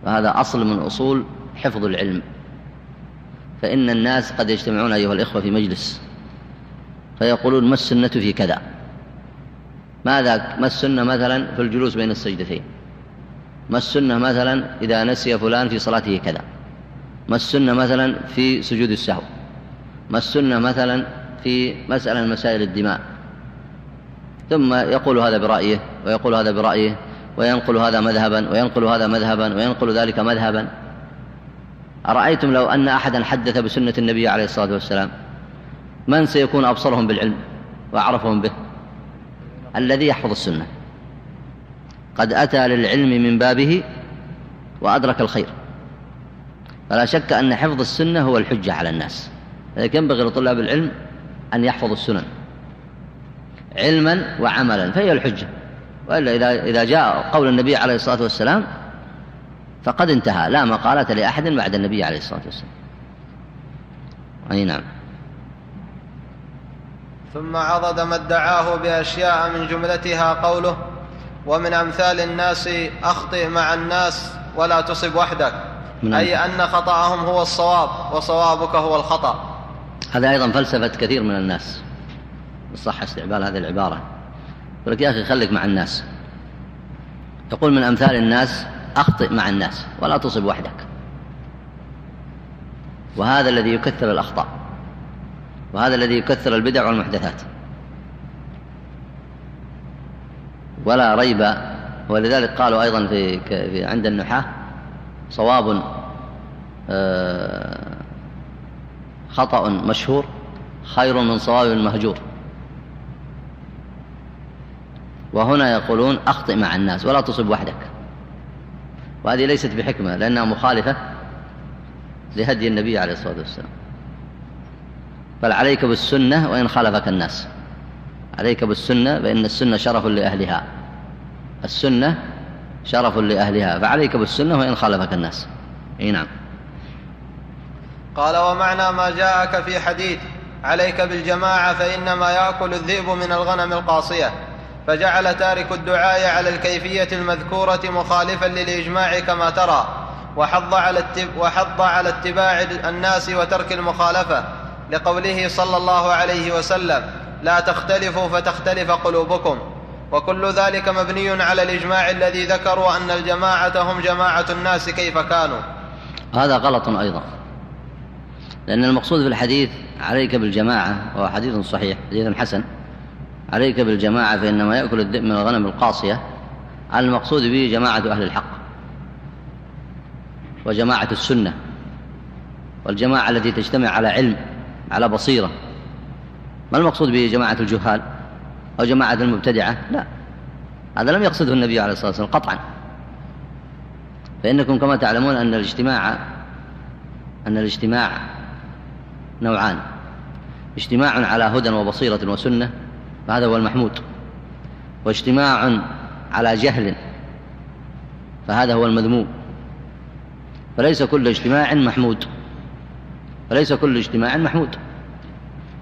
وهذا أصل من أصول حفظ العلم. فإن الناس قد يجتمعون أيها الإخوة في مجلس فيقولون ما السنة في كذا؟ ماذا ما السنة مثلا في الجلوس بين السجدتين؟ ما السنة مثلا إذا نسي فلان في صلاته كذا؟ ما السنة مثلا في سجود السهو؟ ما السنة مثلا في مسألة مسائل الدماء؟ ثم يقول هذا برأيه ويقول هذا برأيه وينقل هذا مذهبا وينقل هذا مذهبا وينقل ذلك مذهبا. أرأيتم لو أن أحدا حدث بسنة النبي عليه الصلاة والسلام من سيكون أبصرهم بالعلم وأعرفهم به؟ الذي يحفظ السنة. قد أتى للعلم من بابه وأدرك الخير. فلا شك أن حفظ السنة هو الحجة على الناس. لذلك ينبغي لطلاب العلم أن يحفظوا السنن. علما وعملا فهي الحجة. وإلا إذا, إذا جاء قول النبي عليه الصلاة والسلام فقد انتهى لا مقالة لأحد بعد النبي عليه الصلاة والسلام. أي نعم. ثم عضد ما ادعاه بأشياء من جملتها قوله ومن أمثال الناس أخطئ مع الناس ولا تصب وحدك أي أن خطأهم هو الصواب وصوابك هو الخطأ. هذا أيضا فلسفة كثير من الناس صح استعمال هذه العبارة. يقول لك يا أخي خليك مع الناس. يقول من أمثال الناس أخطئ مع الناس ولا تصب وحدك. وهذا الذي يكثر الأخطاء. وهذا الذي يكثر البدع والمحدثات. ولا ريب ولذلك قالوا أيضا في, في عند النحاة صواب آه، خطأ مشهور خير من صواب مهجور. وهنا يقولون أخطئ مع الناس ولا تصب وحدك. وهذه ليست بحكمة لأنها مخالفة لهدي النبي عليه الصلاة والسلام. بل عليك بالسنة وإن خالفك الناس. عليك بالسنة فإن السنة شرف لأهلها. السنة شرف لأهلها فعليك بالسنة وإن خالفك الناس. أي نعم. قال ومعنى ما جاءك في حديث عليك بالجماعة فإنما يأكل الذئب من الغنم القاصية. فجعل تارك الدعاء على الكيفية المذكورة مخالفا للإجماع كما ترى وحض على, وحض على اتباع الناس وترك المخالفة لقوله صلى الله عليه وسلم لا تختلفوا فتختلف قلوبكم وكل ذلك مبني على الإجماع الذي ذكروا أن الجماعة هم جماعة الناس كيف كانوا. هذا غلط أيضا لأن المقصود في الحديث عليك بالجماعة وهو حديث صحيح حديث حسن. عليك بالجماعة فإنما يأكل الذئب من الغنم القاصية. المقصود به جماعة أهل الحق وجماعة السنة والجماعة التي تجتمع على علم على بصيرة. ما المقصود به جماعة الجهال أو جماعة المبتدعة؟ لا هذا لم يقصده النبي عليه الصلاة والسلام قطعا. فإنكم كما تعلمون أن الاجتماع أن الاجتماع نوعان اجتماع على هدى وبصيرة وسنة فهذا هو المحمود. واجتماع على جهل فهذا هو المذموم. فليس كل اجتماع محمود. وليس كل اجتماع محمود.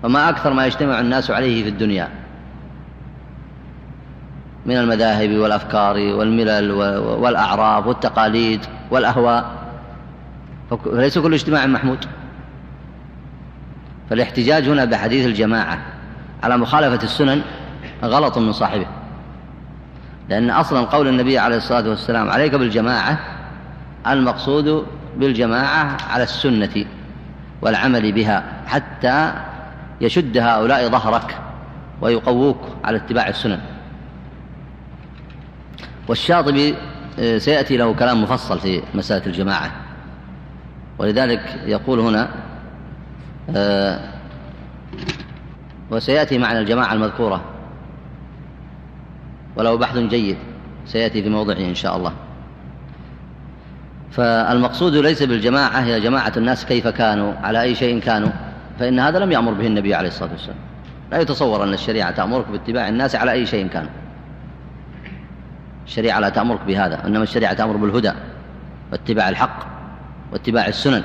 فما أكثر ما يجتمع الناس عليه في الدنيا من المذاهب والأفكار والملل والأعراف والتقاليد والأهواء. فليس كل اجتماع محمود. فالاحتجاج هنا بحديث الجماعة. على مخالفة السنن غلط من صاحبه. لأن أصلا قول النبي عليه الصلاة والسلام عليك بالجماعة المقصود بالجماعة على السنة والعمل بها حتى يشد هؤلاء ظهرك ويقووك على اتباع السنن. والشاطبي آه، سيأتي له كلام مفصل في مسألة الجماعة. ولذلك يقول هنا آه، وسيأتي معنى الجماعة المذكورة. ولو بحث جيد سيأتي في موضعه إن شاء الله. فالمقصود ليس بالجماعة هي جماعة الناس كيف كانوا؟ على أي شيء كانوا؟ فإن هذا لم يأمر به النبي عليه الصلاة والسلام. لا يتصور أن الشريعة تأمرك باتباع الناس على أي شيء كانوا الشريعة لا تأمرك بهذا إنما الشريعة تأمر بالهدى واتباع الحق واتباع السنن.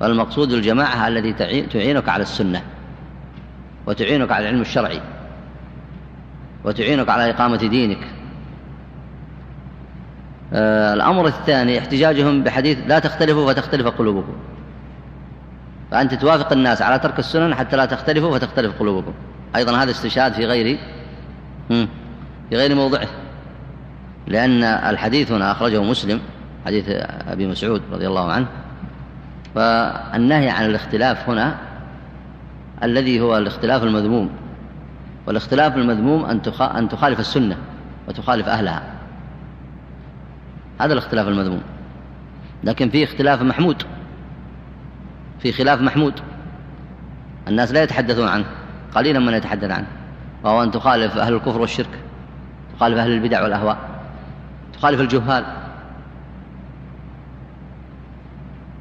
والمقصود الجماعة الذي تعينك على السنة. وتعينك على العلم الشرعي وتعينك على إقامة دينك. آه الأمر الثاني احتجاجهم بحديث لا تختلفوا فتختلف قلوبكم. فأنت توافق الناس على ترك السنن حتى لا تختلفوا فتختلف قلوبكم. أيضا هذا استشهاد في غير في غير موضعه. لأن الحديث هنا أخرجه مسلم حديث أبي مسعود رضي الله عنه. فالنهي عن الاختلاف هنا الذي هو الاختلاف المذموم. والاختلاف المذموم أن تخالف السنة وتخالف أهلها. هذا الاختلاف المذموم. لكن في اختلاف محمود. في خلاف محمود. الناس لا يتحدثون عنه. قليلا من يتحدث عنه. وهو أن تخالف أهل الكفر والشرك. تخالف أهل البدع والأهواء. تخالف الجهال.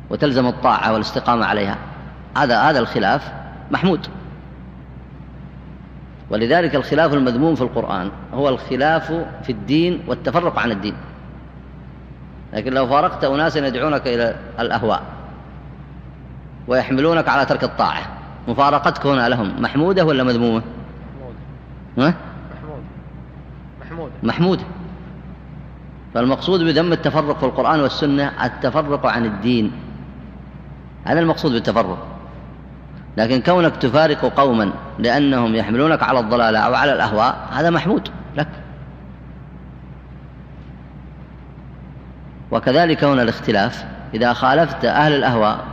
وتلزم الطاعة والاستقامة عليها. هذا هذا الخلاف محمود. ولذلك الخلاف المذموم في القرآن هو الخلاف في الدين والتفرق عن الدين. لكن لو فارقت أناسا يدعونك إلى الأهواء ويحملونك على ترك الطاعة مفارقتك هنا لهم محمودة ولا مذمومة؟ محمود. محمود. محمود. فالمقصود بذم التفرق في القرآن والسنة التفرق عن الدين. هذا المقصود بالتفرق. لكن كونك تفارق قوما لأنهم يحملونك على الضلالة أو على الأهواء هذا محمود لك. وكذلك هنا الاختلاف إذا خالفت أهل الأهواء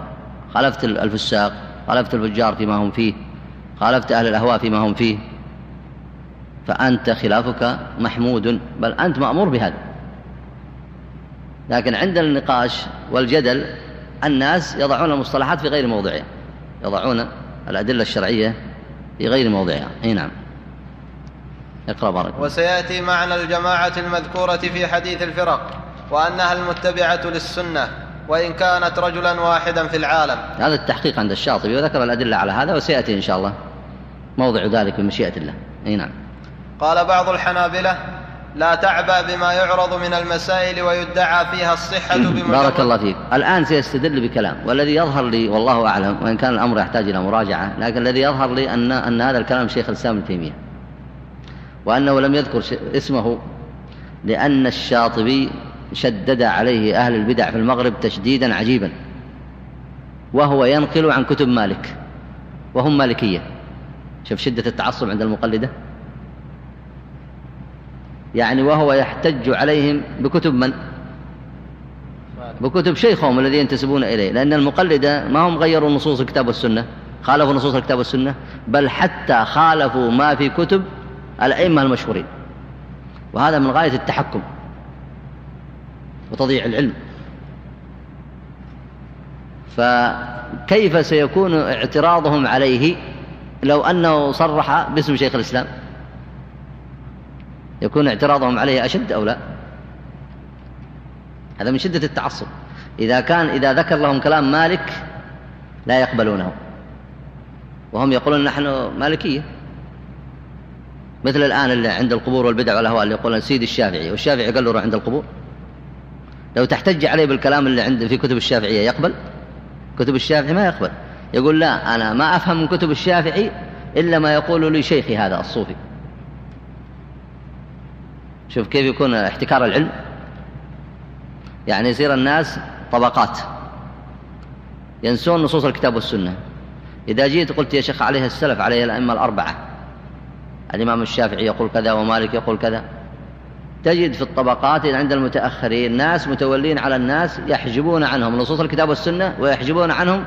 خالفت الفساق خالفت الفجار فيما هم فيه خالفت أهل الأهواء فيما هم فيه فأنت خلافك محمود بل أنت مأمور بهذا. لكن عند النقاش والجدل الناس يضعون المصطلحات في غير موضعها. يضعون الأدلة الشرعية في غير موضعها. أي نعم. اقرأ بارك وسيأتي معنى الجماعة المذكورة في حديث الفرق وأنها المتبعة للسنة وإن كانت رجلا واحدا في العالم. هذا التحقيق عند الشاطبي وذكر الأدلة على هذا وسيأتي إن شاء الله موضع ذلك بمشيئة الله. أي نعم. قال بعض الحنابلة لا تعبأ بما يعرض من المسائل ويدعى فيها الصحة بمجرد بارك الله فيك. الآن سيستدل بكلام والذي يظهر لي والله أعلم وإن كان الأمر يحتاج إلى مراجعة لكن الذي يظهر لي أن, أن هذا الكلام شيخ الإسلام ابن تيمية وأنه لم يذكر اسمه لأن الشاطبي شدد عليه أهل البدع في المغرب تشديدا عجيبا وهو ينقل عن كتب مالك وهم مالكية. شوف شدة التعصب عند المقلدة. يعني وهو يحتج عليهم بكتب من؟ بكتب شيخهم الذي ينتسبون إليه لأن المقلدة ما هم غيروا نصوص الكتاب والسنة؟ خالفوا نصوص الكتاب والسنة؟ بل حتى خالفوا ما في كتب الأئمة المشهورين. وهذا من غاية التحكم وتضييع العلم. فكيف سيكون اعتراضهم عليه لو أنه صرح باسم شيخ الإسلام؟ يكون اعتراضهم عليه أشد أو لا؟ هذا من شدة التعصب. إذا كان إذا ذكر لهم كلام مالك لا يقبلونه. وهم يقولون نحن مالكية. مثل الآن اللي عند القبور والبدع والأهواء اللي يقولون سيد الشافعي. والشافعي قال له روح عند القبور. لو تحتج عليه بالكلام اللي عند في كتب الشافعية يقبل؟ كتب الشافعي ما يقبل. يقول لا أنا ما أفهم من كتب الشافعي إلا ما يقول لي شيخي هذا الصوفي. شوف كيف يكون احتكار العلم. يعني يصير الناس طبقات. ينسون نصوص الكتاب والسنة. إذا جيت قلت يا شيخ عليه السلف عليه الأئمة الأربعة. الإمام الشافعي يقول كذا ومالك يقول كذا. تجد في الطبقات عند المتأخرين ناس متولين على الناس يحجبون عنهم نصوص الكتاب والسنة ويحجبون عنهم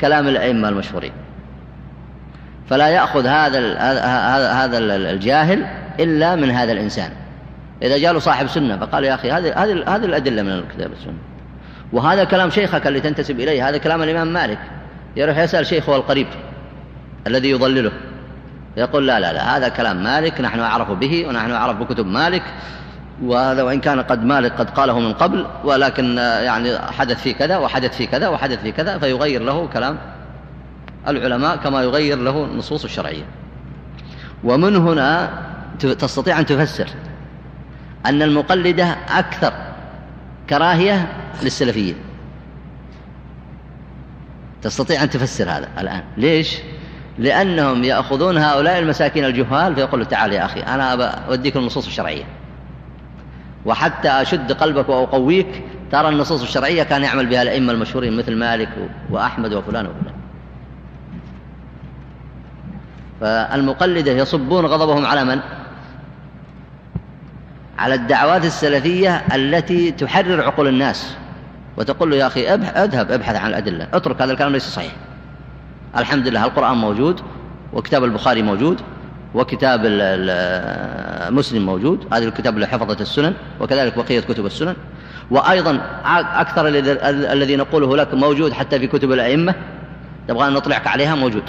كلام الأئمة المشهورين. فلا يأخذ هذا هذا الجاهل إلا من هذا الإنسان. إذا جاء له صاحب سنة فقال يا أخي هذه هذه الأدلة من الكتاب والسنة. وهذا كلام شيخك اللي تنتسب إليه هذا كلام الإمام مالك. يروح يسأل شيخه القريب الذي يضلله. يقول لا لا لا هذا كلام مالك نحن أعرف به ونحن أعرف بكتب مالك. وهذا وإن كان قد مالك قد قاله من قبل ولكن يعني حدث في كذا وحدث في كذا وحدث في كذا فيغير له كلام العلماء كما يغير له النصوص الشرعية. ومن هنا تستطيع أن تفسر أن المقلدة أكثر كراهية للسلفية تستطيع أن تفسر هذا الآن. ليش؟ لأنهم يأخذون هؤلاء المساكين الجهال فيقول له تعال يا أخي أنا أوديك النصوص الشرعية. وحتى أشد قلبك وأقويك ترى النصوص الشرعية كان يعمل بها الأئمة المشهورين مثل مالك وأحمد وفلان وفلان. فالمقلدة يصبون غضبهم على من؟ على الدعوات السلفية التي تحرر عقول الناس وتقول له يا أخي اذهب ابحث عن الأدلة اترك هذا الكلام ليس صحيح. الحمد لله القرآن موجود وكتاب البخاري موجود وكتاب مسلم موجود هذه الكتاب اللي حفظت السنن وكذلك بقية كتب السنن. وأيضا أكثر الذي نقوله لك موجود حتى في كتب الأئمة تبغى أن نطلعك عليها؟ موجود.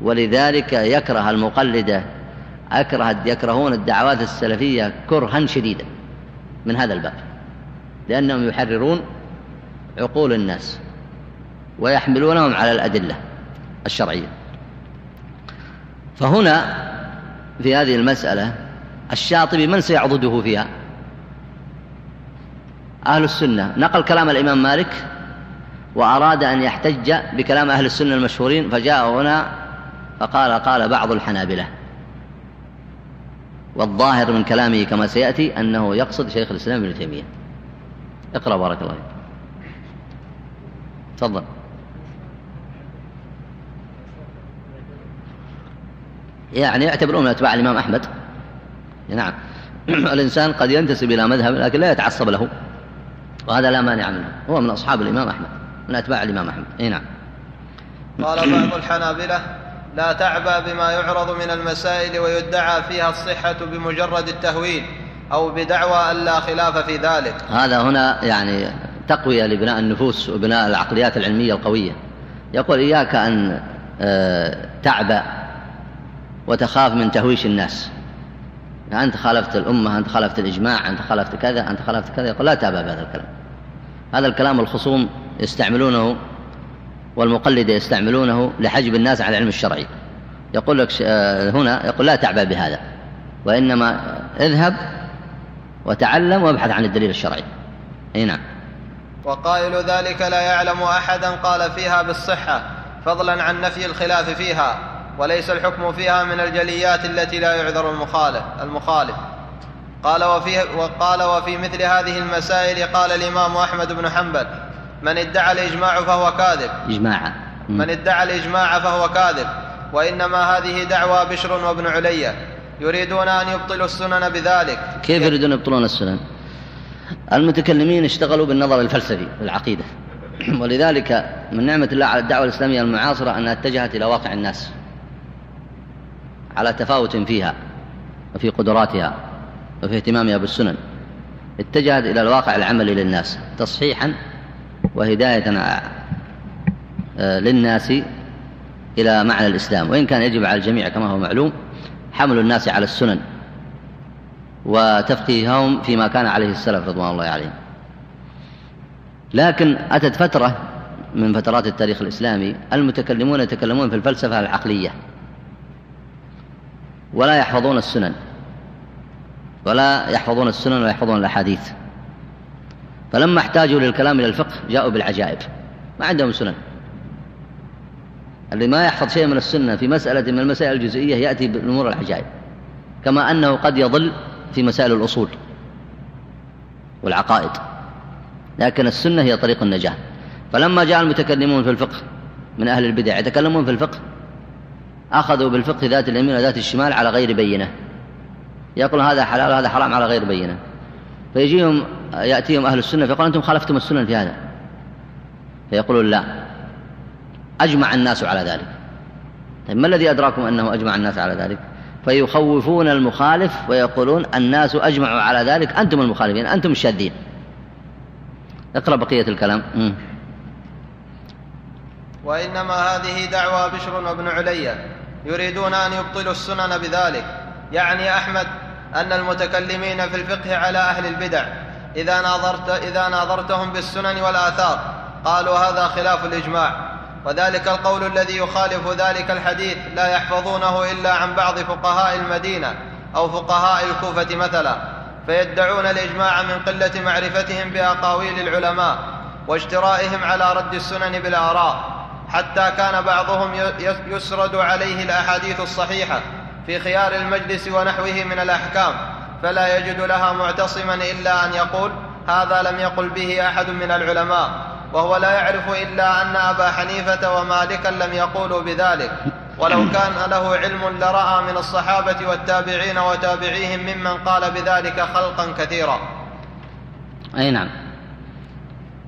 ولذلك يكره المقلدة أكره يكرهون الدعوات السلفية كرها شديدا من هذا الباب لأنهم يحررون عقول الناس ويحملونهم على الأدلة الشرعية. فهنا في هذه المسألة الشاطبي من سيعضده فيها؟ أهل السنة. نقل كلام الإمام مالك وأراد أن يحتج بكلام أهل السنة المشهورين فجاء هنا فقال قال بعض الحنابلة. والظاهر من كلامه كما سيأتي أنه يقصد شيخ الإسلام ابن تيمية. اقرأ بارك الله فيك. تفضل. يعني يعتبرون أتباع الإمام أحمد. نعم. الإنسان قد ينتسب إلى مذهب لكن لا يتعصب له. وهذا لا مانع منه. هو من أصحاب الإمام أحمد. من أتباع الإمام أحمد. أي نعم. قال بعض الحنابلة لا تعبى بما يعرض من المسائل ويدعى فيها الصحة بمجرد التهويل أو بدعوى أن لا خلاف في ذلك. هذا هنا يعني تقوية لبناء النفوس وبناء العقليات العلمية القوية. يقول إياك أن آه، تعبأ وتخاف من تهويش الناس. أنت خالفت الأمة أنت خالفت الإجماع أنت خالفت كذا أنت خالفت كذا. يقول لا تابع بهذا الكلام. هذا الكلام الخصوم يستعملونه والمقلدة يستعملونه لحجب الناس على العلم الشرعي. يقول لك آه، هنا يقول لا تعبأ بهذا وإنما اذهب وتعلم وابحث عن الدليل الشرعي. أي نعم. وقائل ذلك لا يعلم أحدا قال فيها بالصحة فضلا عن نفي الخلاف فيها وليس الحكم فيها من الجليات التي لا يعذر المخالف المخالف. قال وفي وقال وفي مثل هذه المسائل قال الإمام أحمد بن حنبل من ادعى الإجماع فهو كاذب. إجماعا من ادعى الإجماع فهو كاذب. وإنما هذه دعوى بشر وابن علية. يريدون أن يبطلوا السنن بذلك. كيف يريدون يبطلون السنن؟ المتكلمين اشتغلوا بالنظر الفلسفي العقيدة ولذلك من نعمة الله على الدعوة الإسلامية المعاصرة أنها اتجهت إلى واقع الناس. على تفاوت فيها وفي قدراتها وفي اهتمامها بالسنن. اتجهت إلى الواقع العملي للناس تصحيحا وهداية آه، للناس إلى معنى الإسلام. وإن كان يجب على الجميع كما هو معلوم حمل الناس على السنن وتفقيههم فيما كان عليه السلف رضوان الله عليهم. لكن أتت فترة من فترات التاريخ الإسلامي المتكلمون يتكلمون في الفلسفة العقلية ولا يحفظون السنن ولا يحفظون السنن ولا يحفظون الأحاديث. فلما احتاجوا للكلام إلى الفقه جاءوا بالعجائب. ما عندهم سنن. اللي ما يحفظ شيء من السنة في مسألة من المسائل الجزئية يأتي بالأمور العجائب. كما أنه قد يضل في مسائل الأصول والعقائد. لكن السنة هي طريق النجاة. فلما جاء المتكلمون في الفقه من أهل البدع يتكلمون في الفقه أخذوا بالفقه ذات اليمين وذات الشمال على غير بينة. يقول هذا حلال وهذا حرام على غير بينة. فيجيهم يأتيهم أهل السنة فيقول أنتم خالفتم السنن في هذا. فيقولون لا. أجمع الناس على ذلك. طيب ما الذي أدراكم أنه أجمع الناس على ذلك؟ فيخوفون المخالف ويقولون الناس أجمعوا على ذلك أنتم المخالفين أنتم الشاذين اقرأ بقية الكلام. وإنما هذه دعوى بشر وابن عليا. يريدون أن يبطلوا السنن بذلك. يعني أحمد أن المتكلمين في الفقه على أهل البدع. إذا ناظرت إذا ناظرتهم بالسنن والآثار. قالوا هذا خلاف الإجماع. وذلك القول الذي يخالف ذلك الحديث لا يحفظونه إلا عن بعض فقهاء المدينة أو فقهاء الكوفة مثلا. فيدعون الإجماع من قلة معرفتهم بأقاويل العلماء واجترائهم على رد السنن بالآراء. حتى كان بعضهم يسرد عليه الأحاديث الصحيحة في خيار المجلس ونحوه من الأحكام. فلا يجد لها معتصما إلا أن يقول هذا لم يقل به أحد من العلماء وهو لا يعرف إلا أن أبا حنيفة ومالكا لم يقولوا بذلك. ولو كان له علم لرأى من الصحابة والتابعين وتابعيهم ممن قال بذلك خلقا كثيرا. أي نعم.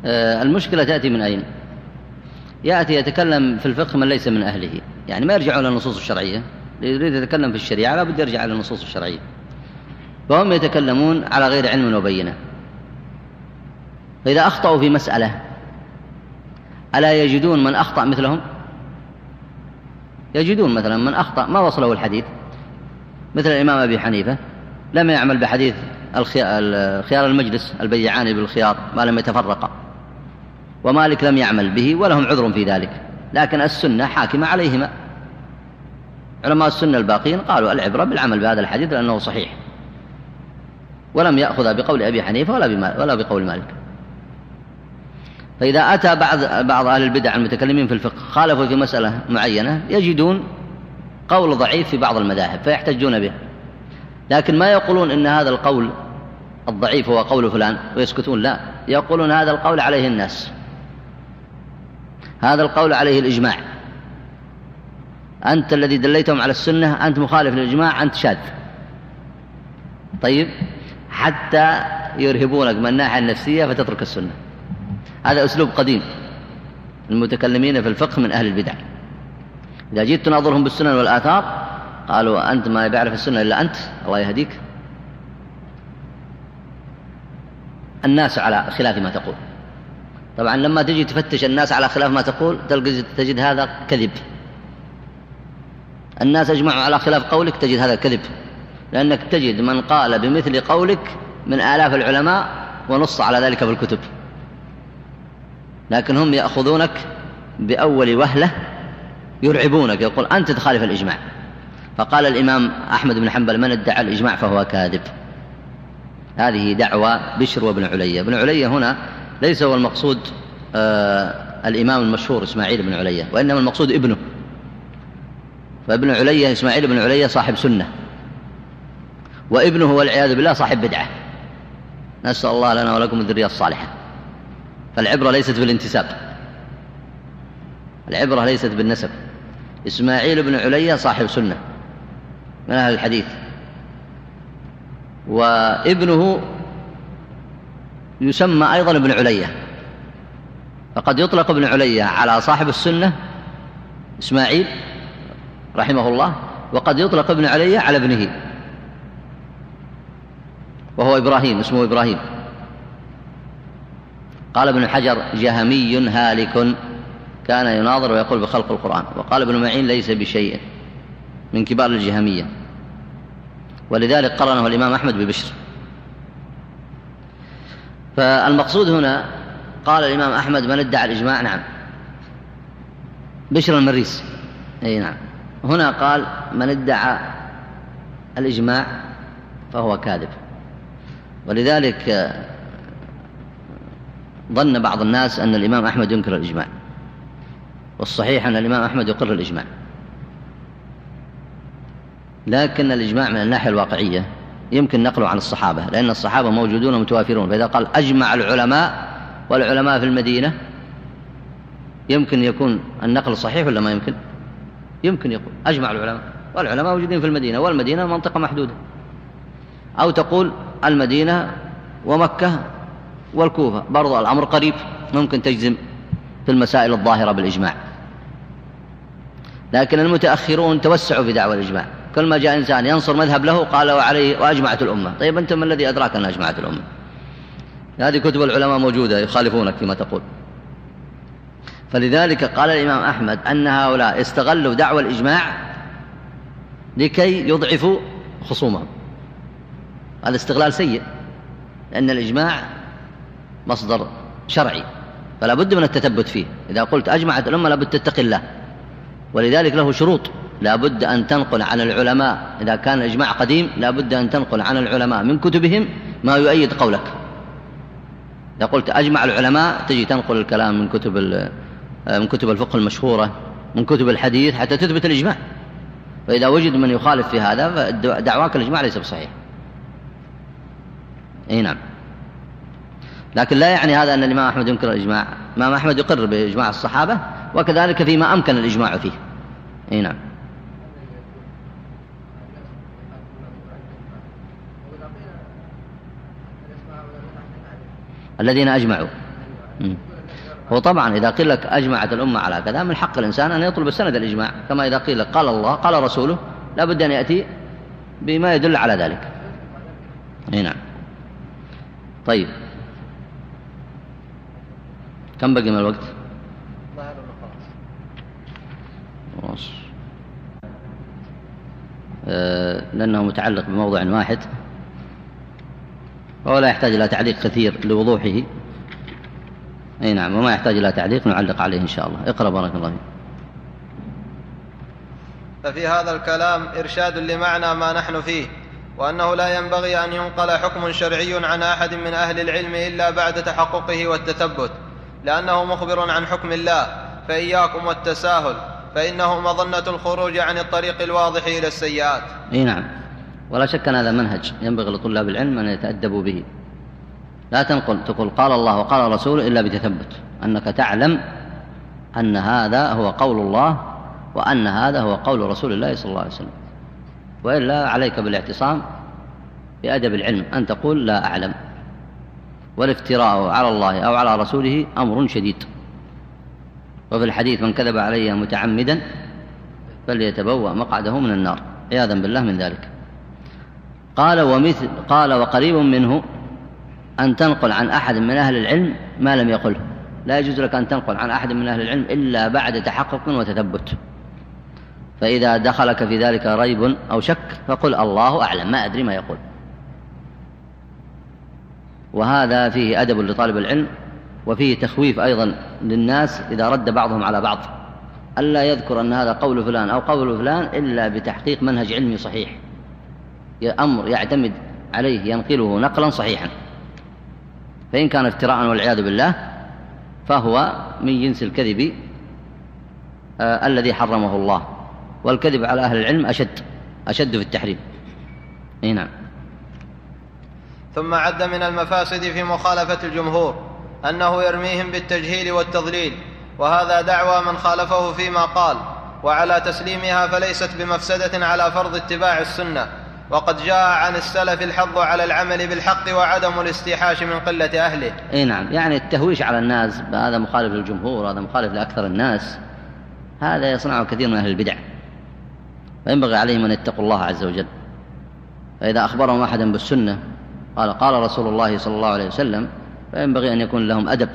آه، المشكلة تأتي من أين؟ يأتي يتكلم في الفقه من ليس من أهله. يعني ما يرجع إلى النصوص الشرعية. يريد يتكلم في الشريعة لابد يرجع إلى النصوص الشرعية. فهم يتكلمون على غير علم وبينة. فإذا أخطأوا في مسألة ألا يجدون من أخطأ مثلهم؟ يجدون مثلا من أخطأ ما وصله الحديث. مثل الإمام أبي حنيفة لم يعمل بحديث خيار المجلس البيعان بالخيار ما لم يتفرقا ومالك لم يعمل به ولهم عذر في ذلك. لكن السنة حاكمة عليهما. علماء السنة الباقين قالوا العبرة بالعمل بهذا الحديث لأنه صحيح. ولم يأخذ بقول أبي حنيفة ولا, ولا بقول مالك. فإذا أتى بعض بعض أهل البدع المتكلمين في الفقه خالفوا في مسألة معينة يجدون قول ضعيف في بعض المذاهب فيحتجون به. لكن ما يقولون إن هذا القول الضعيف هو قول فلان ويسكتون لا. يقولون هذا القول عليه الناس. هذا القول عليه الإجماع. أنت الذي دليتهم على السنة أنت مخالف للإجماع أنت شاذ. طيب؟ حتى يرهبونك من الناحية النفسية فتترك السنة. هذا أسلوب قديم. المتكلمين في الفقه من أهل البدع. إذا جيت تناظرهم بالسنن والآثار قالوا أنت ما بيعرف السنة إلا أنت الله يهديك. الناس على خلاف ما تقول. طبعا لما تجي تفتش الناس على خلاف ما تقول تلقى تجد هذا كذب. الناس اجمعوا على خلاف قولك تجد هذا كذب. لأنك تجد من قال بمثل قولك من آلاف العلماء ونص على ذلك في الكتب. لكن هم يأخذونك بأول وهلة يرعبونك يقول أنت تخالف الإجماع. فقال الإمام أحمد بن حنبل من ادعى الإجماع فهو كاذب. هذه دعوة بشر وابن علية. ابن علية هنا ليس هو المقصود آه الإمام المشهور إسماعيل بن علية وإنما المقصود ابنه. فابن علية إسماعيل بن علية صاحب سنة. وابنه والعياذ بالله صاحب بدعة. نسأل الله لنا ولكم الذرية الصالحة. فالعبرة ليست بالانتساب. العبرة ليست بالنسب. إسماعيل بن علية صاحب سنة. من أهل الحديث. وابنه يسمى أيضا ابن علية فقد يطلق ابن علية على صاحب السنة إسماعيل رحمه الله وقد يطلق ابن علية على ابنه. وهو إبراهيم اسمه إبراهيم. قال ابن حجر جهمي هالك. كان يناظر ويقول بخلق القرآن. وقال ابن معين ليس بشيء. من كبار الجهمية. ولذلك قرنه الإمام أحمد ببشر. فالمقصود هنا قال الإمام أحمد من ادعى الإجماع؟ نعم. بشر المريس أي نعم. هنا قال من ادعى الإجماع فهو كاذب. ولذلك ظن بعض الناس أن الإمام أحمد ينكر الإجماع والصحيح أن الإمام أحمد يقر الإجماع. لكن الإجماع من الناحية الواقعية يمكن نقله عن الصحابة لأن الصحابة موجودون متوافرون فإذا قال أجمع العلماء والعلماء في المدينة يمكن يكون النقل صحيح ولا ما يمكن؟ يمكن يقول أجمع العلماء والعلماء موجودين في المدينة والمدينة منطقة محدودة. أو تقول المدينة ومكة والكوفة. برضو الأمر قريب ممكن تجزم في المسائل الظاهرة بالإجماع. لكن المتأخرون توسعوا في دعوة الإجماع. كل ما جاء إنسان ينصر مذهب له قال وعليه وأجمعت الأمة. طيب أنت ما الذي أدراك أن أجمعت الأمة؟ هذه كتب العلماء موجودة يخالفونك فيما تقول. فلذلك قال الإمام أحمد أن هؤلاء استغلوا دعوة الإجماع لكي يضعفوا خصومهم. هذا استغلال سيء لأن الإجماع مصدر شرعي فلا بد من التثبت فيه. إذا قلت أجمعت الأمة لابد تتقي الله. ولذلك له شروط. لا بد أن تنقل عن العلماء. إذا كان الإجماع قديم لا بد أن تنقل عن العلماء. من كتبهم ما يؤيد قولك. إذا قلت أجمع العلماء تجي تنقل الكلام من كتب من كتب الفقه المشهورة من كتب الحديث حتى تثبت الإجماع. فإذا وجد من يخالف في هذا فدعواك الإجماع ليس بصحيح. إي نعم. لكن لا يعني هذا أن الإمام أحمد ينكر الإجماع. الإمام أحمد يقر بإجماع الصحابة وكذلك فيما أمكن الإجماع فيه. إي نعم. الذين أجمعوا. هو طبعا إذا قيل لك أجمعت الأمة على كذا من حق الإنسان أن يطلب السند الإجماع. كما إذا قيل لك قال الله قال رسوله لا بد أن يأتي بما يدل على ذلك. إي نعم. طيب. كم بقي من الوقت؟ خلاص. آه لأنه متعلق بموضوع واحد. وهو لا يحتاج إلى تعليق كثير لوضوحه. أي نعم وما يحتاج إلى تعليق نعلق عليه إن شاء الله. اقرأ بارك الله فيك. ففي هذا الكلام إرشاد لمعنى ما نحن فيه. وأنه لا ينبغي أن ينقل حكم شرعي عن أحد من أهل العلم إلا بعد تحققه والتثبت لأنه مخبر عن حكم الله فإياكم والتساهل فإنه مظنة الخروج عن الطريق الواضح إلى السيئات. أي نعم. ولا شك أن هذا منهج ينبغي لطلاب العلم أن يتأدبوا به. لا تنقل تقول قال الله وقال رسوله إلا بتثبت أنك تعلم أن هذا هو قول الله وأن هذا هو قول رسول الله صلى الله عليه وسلم. وإلا عليك بالاعتصام بأدب العلم أن تقول لا أعلم. والافتراء على الله أو على رسوله أمر شديد. وفي الحديث من كذب علي متعمدا فليتبوأ مقعده من النار. عياذا بالله من ذلك. قال ومثل قال وقريب منه أن تنقل عن أحد من أهل العلم ما لم يقله. لا يجوز لك أن تنقل عن أحد من أهل العلم إلا بعد تحقق وتثبت. فإذا دخلك في ذلك ريب أو شك فقل الله أعلم ما أدري ما يقول. وهذا فيه أدب لطالب العلم وفيه تخويف أيضا للناس إذا رد بعضهم على بعض. ألا يذكر أن هذا قول فلان أو قول فلان إلا بتحقيق منهج علمي صحيح. أمر يعتمد عليه ينقله نقلا صحيحا. فإن كان افتراء والعياذ بالله فهو من جنس الكذب آه الذي حرمه الله. والكذب على أهل العلم أشد أشد في التحريم. أي نعم. ثم عد من المفاسد في مخالفة الجمهور أنه يرميهم بالتجهيل والتضليل وهذا دعوى من خالفه فيما قال وعلى تسليمها فليست بمفسدة على فرض اتباع السنة وقد جاء عن السلف الحظ على العمل بالحق وعدم الاستيحاش من قلة أهله. أي نعم. يعني التهويش على الناس هذا مخالف للجمهور هذا مخالف لأكثر الناس هذا يصنعه كثير من أهل البدع. فينبغي عليهم أن يتقوا الله عز وجل. فإذا أخبرهم أحدا بالسنة قال قال رسول الله صلى الله عليه وسلم فينبغي أن يكون لهم أدب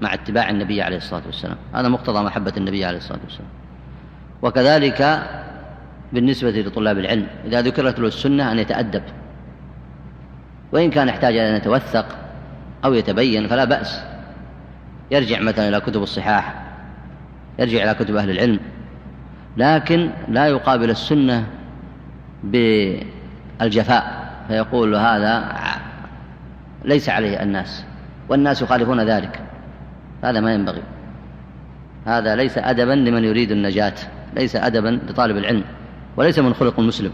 مع اتباع النبي عليه الصلاة والسلام. هذا مقتضى محبة النبي عليه الصلاة والسلام. وكذلك بالنسبة لطلاب العلم إذا ذكرت له السنة أن يتأدب. وإن كان يحتاج أن يتوثق أو يتبين فلا بأس. يرجع مثلا إلى كتب الصحاح يرجع إلى كتب أهل العلم. لكن لا يقابل السنة بالجفاء فيقول هذا ليس عليه الناس والناس يخالفون ذلك هذا ما ينبغي هذا ليس أدبا لمن يريد النجاة ليس أدبا لطالب العلم وليس من خلق المسلم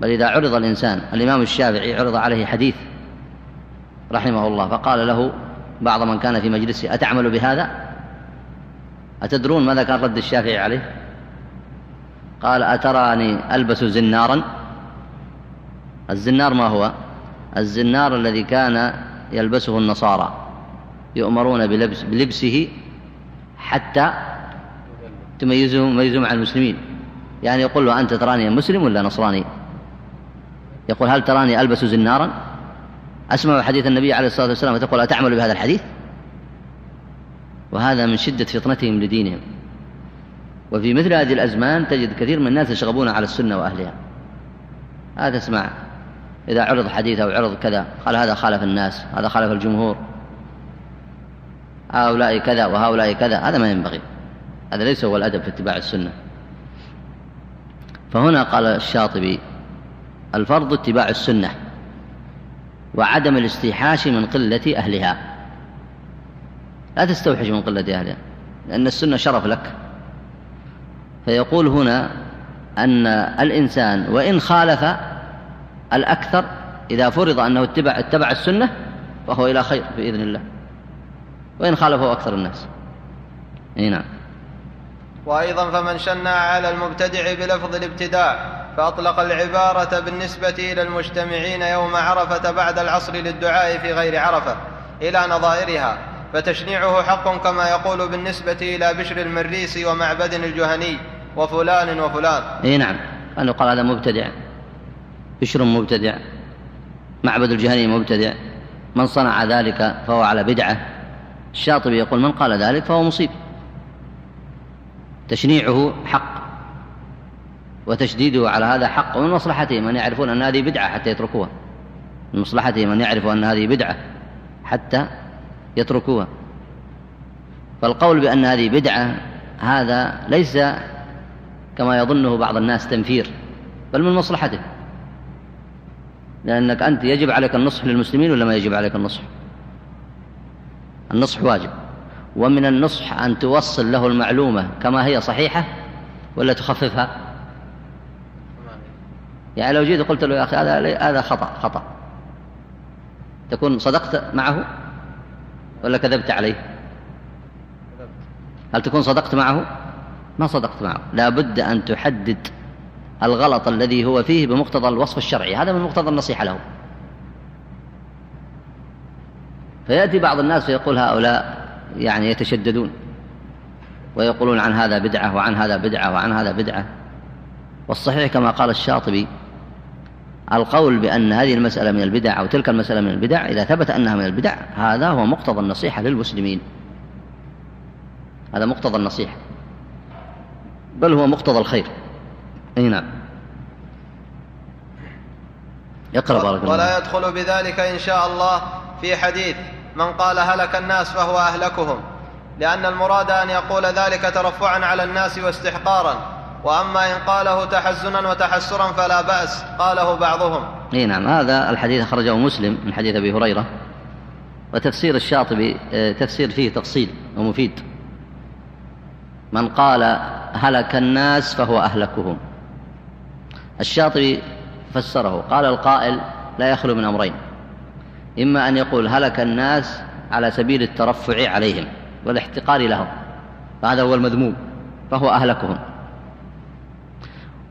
بل إذا عرض الإنسان الإمام الشافعي عرض عليه حديث رحمه الله فقال له بعض من كان في مجلسه أتعمل بهذا؟ أتدرون ماذا كان رد الشافعي عليه؟ قال أتراني ألبس زنارا؟ الزنار ما هو؟ الزنار الذي كان يلبسه النصارى يؤمرون بلبس بلبسه حتى تميزهم تميزهم مع المسلمين. يعني يقول له أنت تراني مسلم ولا نصراني؟ يقول هل تراني ألبس زنارا؟ أسمع حديث النبي عليه الصلاة والسلام وتقول أتعمل بهذا الحديث؟ وهذا من شدة فطنتهم لدينهم. وفي مثل هذه الأزمان تجد كثير من الناس يشغبون على السنة وأهلها. هذا تسمع إذا عرض حديث أو عرض كذا قال هذا خالف الناس هذا خالف الجمهور. هؤلاء كذا وهؤلاء كذا هذا ما ينبغي. هذا ليس هو الأدب في اتباع السنة. فهنا قال الشاطبي الفرض اتباع السنة وعدم الاستيحاش من قلة أهلها. لا تستوحش من قلة أهلها لأن السنة شرف لك. فيقول هنا أن الإنسان وإن خالف الأكثر إذا فرض أنه اتبع, اتبع السنة فهو إلى خير بإذن الله. وإن خالفه أكثر الناس. أي نعم. وأيضا فمن شنع على المبتدع بلفظ الابتداع فأطلق العبارة بالنسبة إلى المجتمعين يوم عرفة بعد العصر للدعاء في غير عرفة إلى نظائرها فتشنيعه حق كما يقول بالنسبة إلى بشر المريسي ومعبد الجهني. وفلان وفلان. إي نعم. أنه قال هذا مبتدع. بشر مبتدع. معبد الجهني مبتدع. من صنع ذلك فهو على بدعة. الشاطبي يقول من قال ذلك فهو مصيب. تشنيعه حق. وتشديده على هذا حق ومن مصلحتهم أن يعرفون أن هذه بدعة حتى يتركوها. من مصلحتهم أن يعرفوا أن هذه بدعة حتى يتركوها. فالقول بأن هذه بدعة هذا ليس كما يظنه بعض الناس تنفير بل من مصلحته. لأنك أنت يجب عليك النصح للمسلمين ولا ما يجب عليك النصح؟ النصح واجب. ومن النصح أن توصل له المعلومة كما هي صحيحة ولا تخففها؟ يعني لو جيت قلت له يا أخي هذا هذا خطأ خطأ. تكون صدقت معه ولا كذبت عليه؟ هل تكون صدقت معه؟ ما صدقت معه. لا بد أن تحدد الغلط الذي هو فيه بمقتضى الوصف الشرعي. هذا من مقتضى النصيحة له. فيأتي بعض الناس فيقول هؤلاء يعني يتشددون ويقولون عن هذا بدعة وعن هذا بدعة وعن هذا بدعة. والصحيح كما قال الشاطبي القول بأن هذه المسألة من البدع أو تلك المسألة من البدع إذا ثبت أنها من البدع هذا هو مقتضى النصيحة للمسلمين. هذا مقتضى النصيحة. بل هو مقتضى الخير. أي نعم. يقرأ بارك الله ولا يدخل بذلك إن شاء الله في حديث من قال هلك الناس فهو أهلكهم لأن المراد أن يقول ذلك ترفعا على الناس واستحقارا وأما إن قاله تحزنا وتحسرا فلا بأس قاله بعضهم. أي نعم. هذا الحديث أخرجه مسلم من حديث أبي هريرة وتفسير الشاطبي آه، تفسير فيه تفصيل ومفيد. من قال هلك الناس فهو أهلكهم. الشاطبي فسره قال القائل لا يخلو من أمرين. إما أن يقول هلك الناس على سبيل الترفع عليهم والاحتقار لهم فهذا هو المذموم فهو أهلكهم.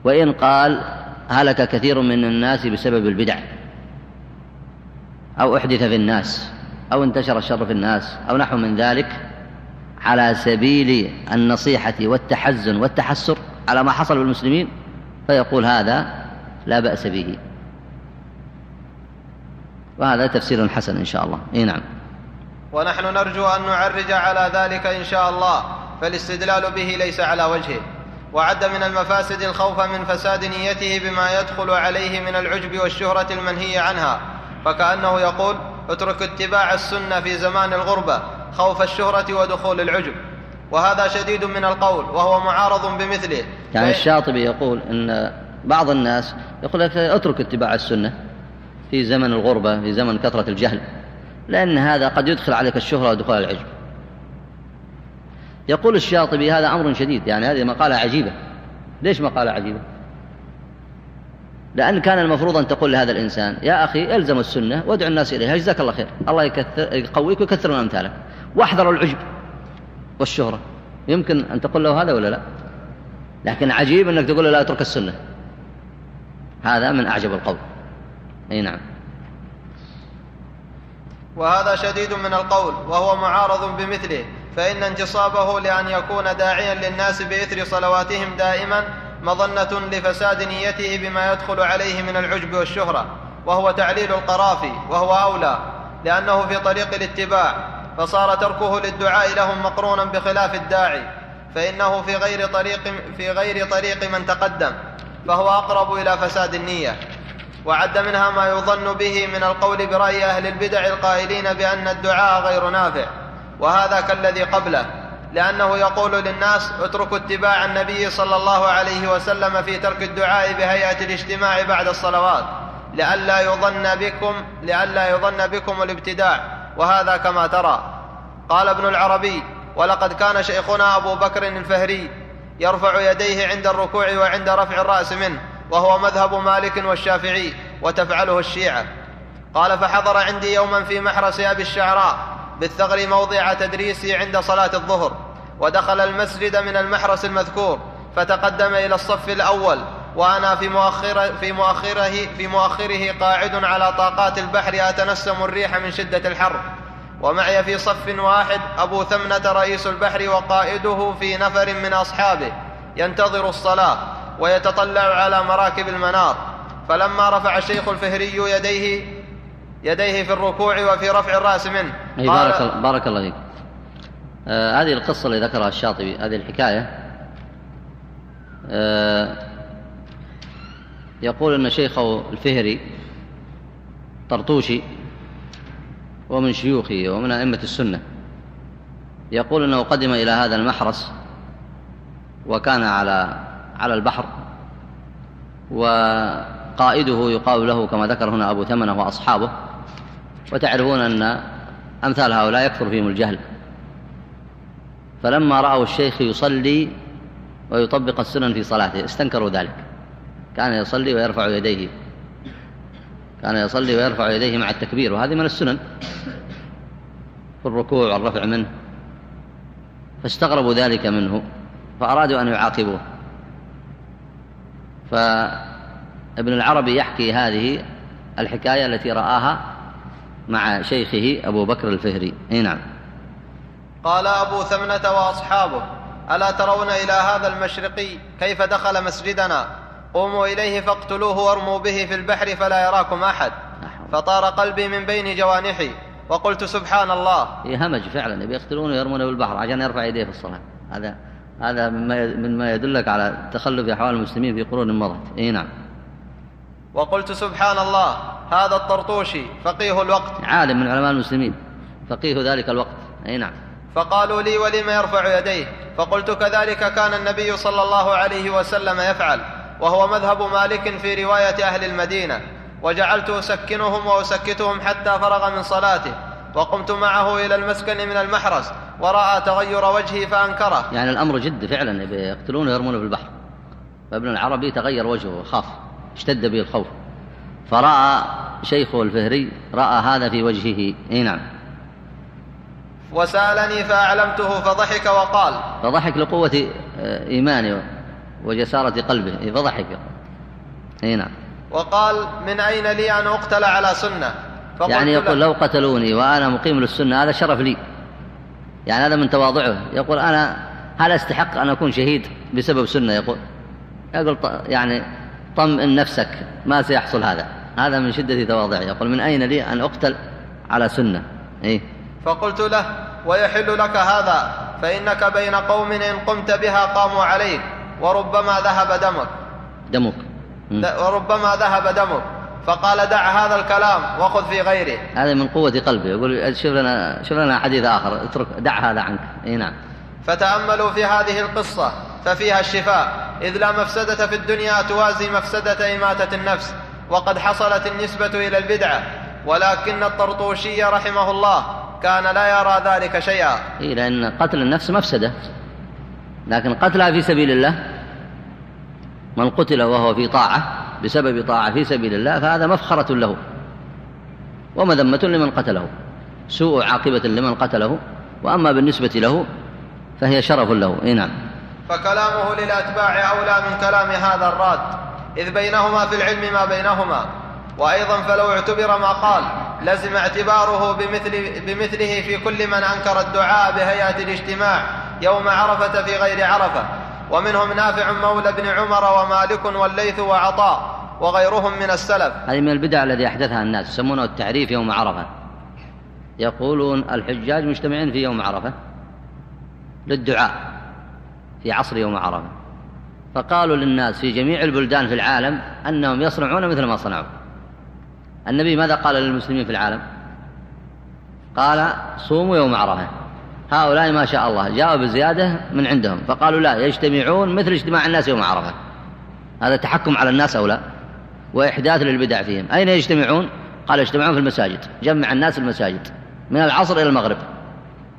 وإن قال هلك كثير من الناس بسبب البدع أو أحدث في الناس أو انتشر الشر في الناس أو نحو من ذلك على سبيل النصيحة والتحزن والتحسر على ما حصل بالمسلمين فيقول هذا لا بأس به. وهذا تفسير حسن إن شاء الله. إيه نعم. ونحن نرجو أن نعرج على ذلك إن شاء الله فالاستدلال به ليس على وجهه. وعد من المفاسد الخوف من فساد نيته بما يدخل عليه من العجب والشهرة المنهي عنها. فكأنه يقول اترك اتباع السنة في زمان الغربة خوف الشهرة ودخول العجب. وهذا شديد من القول وهو معارض بمثله. يعني الشاطبي يقول إن بعض الناس يقول لك اترك اتباع السنة في زمن الغربة في زمن كثرة الجهل لأن هذا قد يدخل عليك الشهرة ودخول العجب. يقول الشاطبي هذا أمر شديد يعني هذه مقالة عجيبة. ليش مقالة عجيبة؟ لأن كان المفروض أن تقول لهذا الإنسان يا أخي إلزم السنة وادعو الناس إليها جزاك الله خير الله يكثر يقويك ويكثر من أمثالك. واحذر العجب والشهرة. يمكن أن تقول له هذا ولا لا؟ لكن عجيب أنك تقول له لا أترك السنة. هذا من أعجب القول. أي نعم. وهذا شديد من القول وهو معارض بمثله فإن انتصابه لأن يكون داعيا للناس بإثر صلواتهم دائما مظنة لفساد نيته بما يدخل عليه من العجب والشهرة. وهو تعليل القرافي وهو أولى لأنه في طريق الاتباع فصار تركه للدعاء لهم مقرونا بخلاف الداعي فإنه في غير طريق في غير طريق من تقدم فهو أقرب إلى فساد النية. وعد منها ما يظن به من القول برأي أهل البدع القائلين بأن الدعاء غير نافع وهذا كالذي قبله لأنه يقول للناس اتركوا اتباع النبي صلى الله عليه وسلم في ترك الدعاء بهيئة الاجتماع بعد الصلوات لئلا يظن بكم لئلا يظن بكم الابتداع وهذا كما ترى. قال ابن العربي ولقد كان شيخنا أبو بكر الفهري يرفع يديه عند الركوع وعند رفع الرأس منه وهو مذهب مالك والشافعي وتفعله الشيعة. قال فحضر عندي يوما في محرس أبي الشعراء بالثغر موضع تدريسي عند صلاة الظهر ودخل المسجد من المحرس المذكور فتقدم إلى الصف الأول وأنا في مؤخره في مؤخره في مؤخره قاعد على طاقات البحر أتنسم الريح من شدة الحر. ومعي في صف واحد أبو ثمنة رئيس البحر وقائده في نفر من أصحابه. ينتظر الصلاة ويتطلع على مراكب المنار. فلما رفع الشيخ الفهري يديه يديه في الركوع وفي رفع الرأس منه أي بارك, بارك الله فيك. آه هذه القصة اللي ذكرها الشاطبي هذه الحكاية. آه يقول أن شيخه الفهري طرطوشي ومن شيوخه ومن أئمة السنة يقول أنه قدم إلى هذا المحرس وكان على على البحر وقائده يقال له كما ذكر هنا أبو ثمنة وأصحابه وتعرفون أن أمثال هؤلاء يكثر فيهم الجهل فلما رأوا الشيخ يصلي ويطبق السنن في صلاته استنكروا ذلك كان يصلي ويرفع يديه. كان يصلي ويرفع يديه مع التكبير وهذه من السنن. في الركوع والرفع منه. فاستغربوا ذلك منه فأرادوا أن يعاقبوه. فابن العربي يحكي هذه الحكاية التي رآها مع شيخه أبو بكر الفهري. إي نعم. قال أبو ثمنة وأصحابه ألا ترون إلى هذا المشرقي كيف دخل مسجدنا؟ قوموا إليه فاقتلوه وارموا به في البحر فلا يراكم أحد. فطار قلبي من بين جوانحي وقلت سبحان الله. همج فعلا يبي يقتلونه ويرمونه بالبحر عشان يرفع يديه في الصلاة. هذا هذا مما يدلك على تخلف أحوال المسلمين في قرون مضت اي نعم. وقلت سبحان الله هذا الطرطوشي فقيه الوقت. عالم من علماء المسلمين. فقيه ذلك الوقت. اي نعم. فقالوا لي ولم يرفع يديه؟ فقلت كذلك كان النبي صلى الله عليه وسلم يفعل. وهو مذهب مالك في رواية أهل المدينة وجعلت أسكنهم وأسكتهم حتى فرغ من صلاته وقمت معه إلى المسكن من المحرس ورأى تغير وجهي فأنكره. يعني الأمر جد فعلا يقتلونه ويرمونه في البحر. فابن العربي تغير وجهه وخاف اشتد به الخوف. فرأى شيخه الفهري رأى هذا في وجهه. إي نعم. وسألني فأعلمته فضحك وقال فضحك لقوة إيمانه. وجسارة قلبه. فضحك. اي نعم. وقال من أين لي أن أقتل على سنة؟ يعني يقول لو قتلوني وأنا مقيم للسنة هذا شرف لي. يعني هذا من تواضعه. يقول أنا هل أستحق أن أكون شهيد بسبب سنة؟ يقول. يقول يعني طمئن نفسك. ما سيحصل هذا. هذا من شدة تواضعه. يقول من أين لي أن أقتل على سنة؟ إيه؟ فقلت له ويحل لك هذا فإنك بين قوم إن قمت بها قاموا عليك. وربما ذهب دمك. دمك. وربما ذهب دمك. فقال دع هذا الكلام وخذ في غيره. هذا من قوة قلبه يقول شوف لنا شوف لنا حديث آخر. اترك دع هذا عنك. إي نعم. فتأملوا في هذه القصة ففيها الشفاء. إذ لا مفسدة في الدنيا توازي مفسدة إماتة النفس وقد حصلت النسبة إلى البدعة. ولكن الطرطوشي رحمه الله كان لا يرى ذلك شيئا. إيه لأن قتل النفس مفسدة. لكن قتلها في سبيل الله من قتل وهو في طاعة بسبب طاعة في سبيل الله فهذا مفخرة له ومذمة لمن قتله سوء عاقبة لمن قتله وأما بالنسبة له فهي شرف له. إيه نعم. فكلامه للأتباع أولى من كلام هذا الراد إذ بينهما في العلم ما بينهما. وأيضا فلو اعتبر ما قال لزم اعتباره بمثل بمثله في كل من أنكر الدعاء بهيئة الاجتماع يوم عرفة في غير عرفة. ومنهم نافع مولى بن عمر ومالك والليث وعطاء وغيرهم من السلف. هذه من البدع الذي أحدثها الناس يسمونه التعريف يوم عرفة. يقولون الحجاج مجتمعين في يوم عرفة للدعاء في عصر يوم عرفة. فقالوا للناس في جميع البلدان في العالم أنهم يصنعون مثل ما صنعوا. النبي ماذا قال للمسلمين في العالم؟ قال صوموا يوم عرفة. هؤلاء ما شاء الله جاءوا بزيادة من عندهم فقالوا لا يجتمعون مثل اجتماع الناس يوم عرفة. هذا تحكم على الناس أو لا؟ وإحداث للبدع فيهم. أين يجتمعون؟ قال يجتمعون في المساجد. جمع الناس المساجد. من العصر إلى المغرب.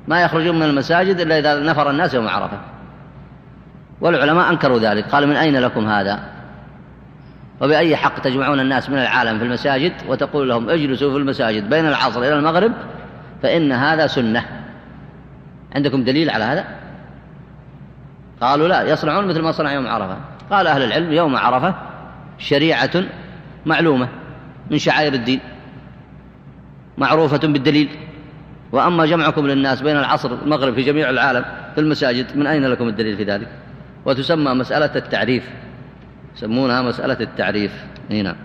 ما يخرجون من المساجد إلا إذا نفر الناس يوم عرفة. والعلماء أنكروا ذلك. قالوا من أين لكم هذا؟ وبأي حق تجمعون الناس من العالم في المساجد وتقول لهم اجلسوا في المساجد بين العصر إلى المغرب فإن هذا سنة. عندكم دليل على هذا؟ قالوا لا يصنعون مثل ما صنع يوم عرفة. قال أهل العلم يوم عرفة شريعة معلومة من شعائر الدين معروفة بالدليل. وأما جمعكم للناس بين العصر والمغرب في جميع العالم في المساجد من أين لكم الدليل في ذلك؟ وتسمى مسألة التعريف. يسمونها مسألة التعريف. هنا.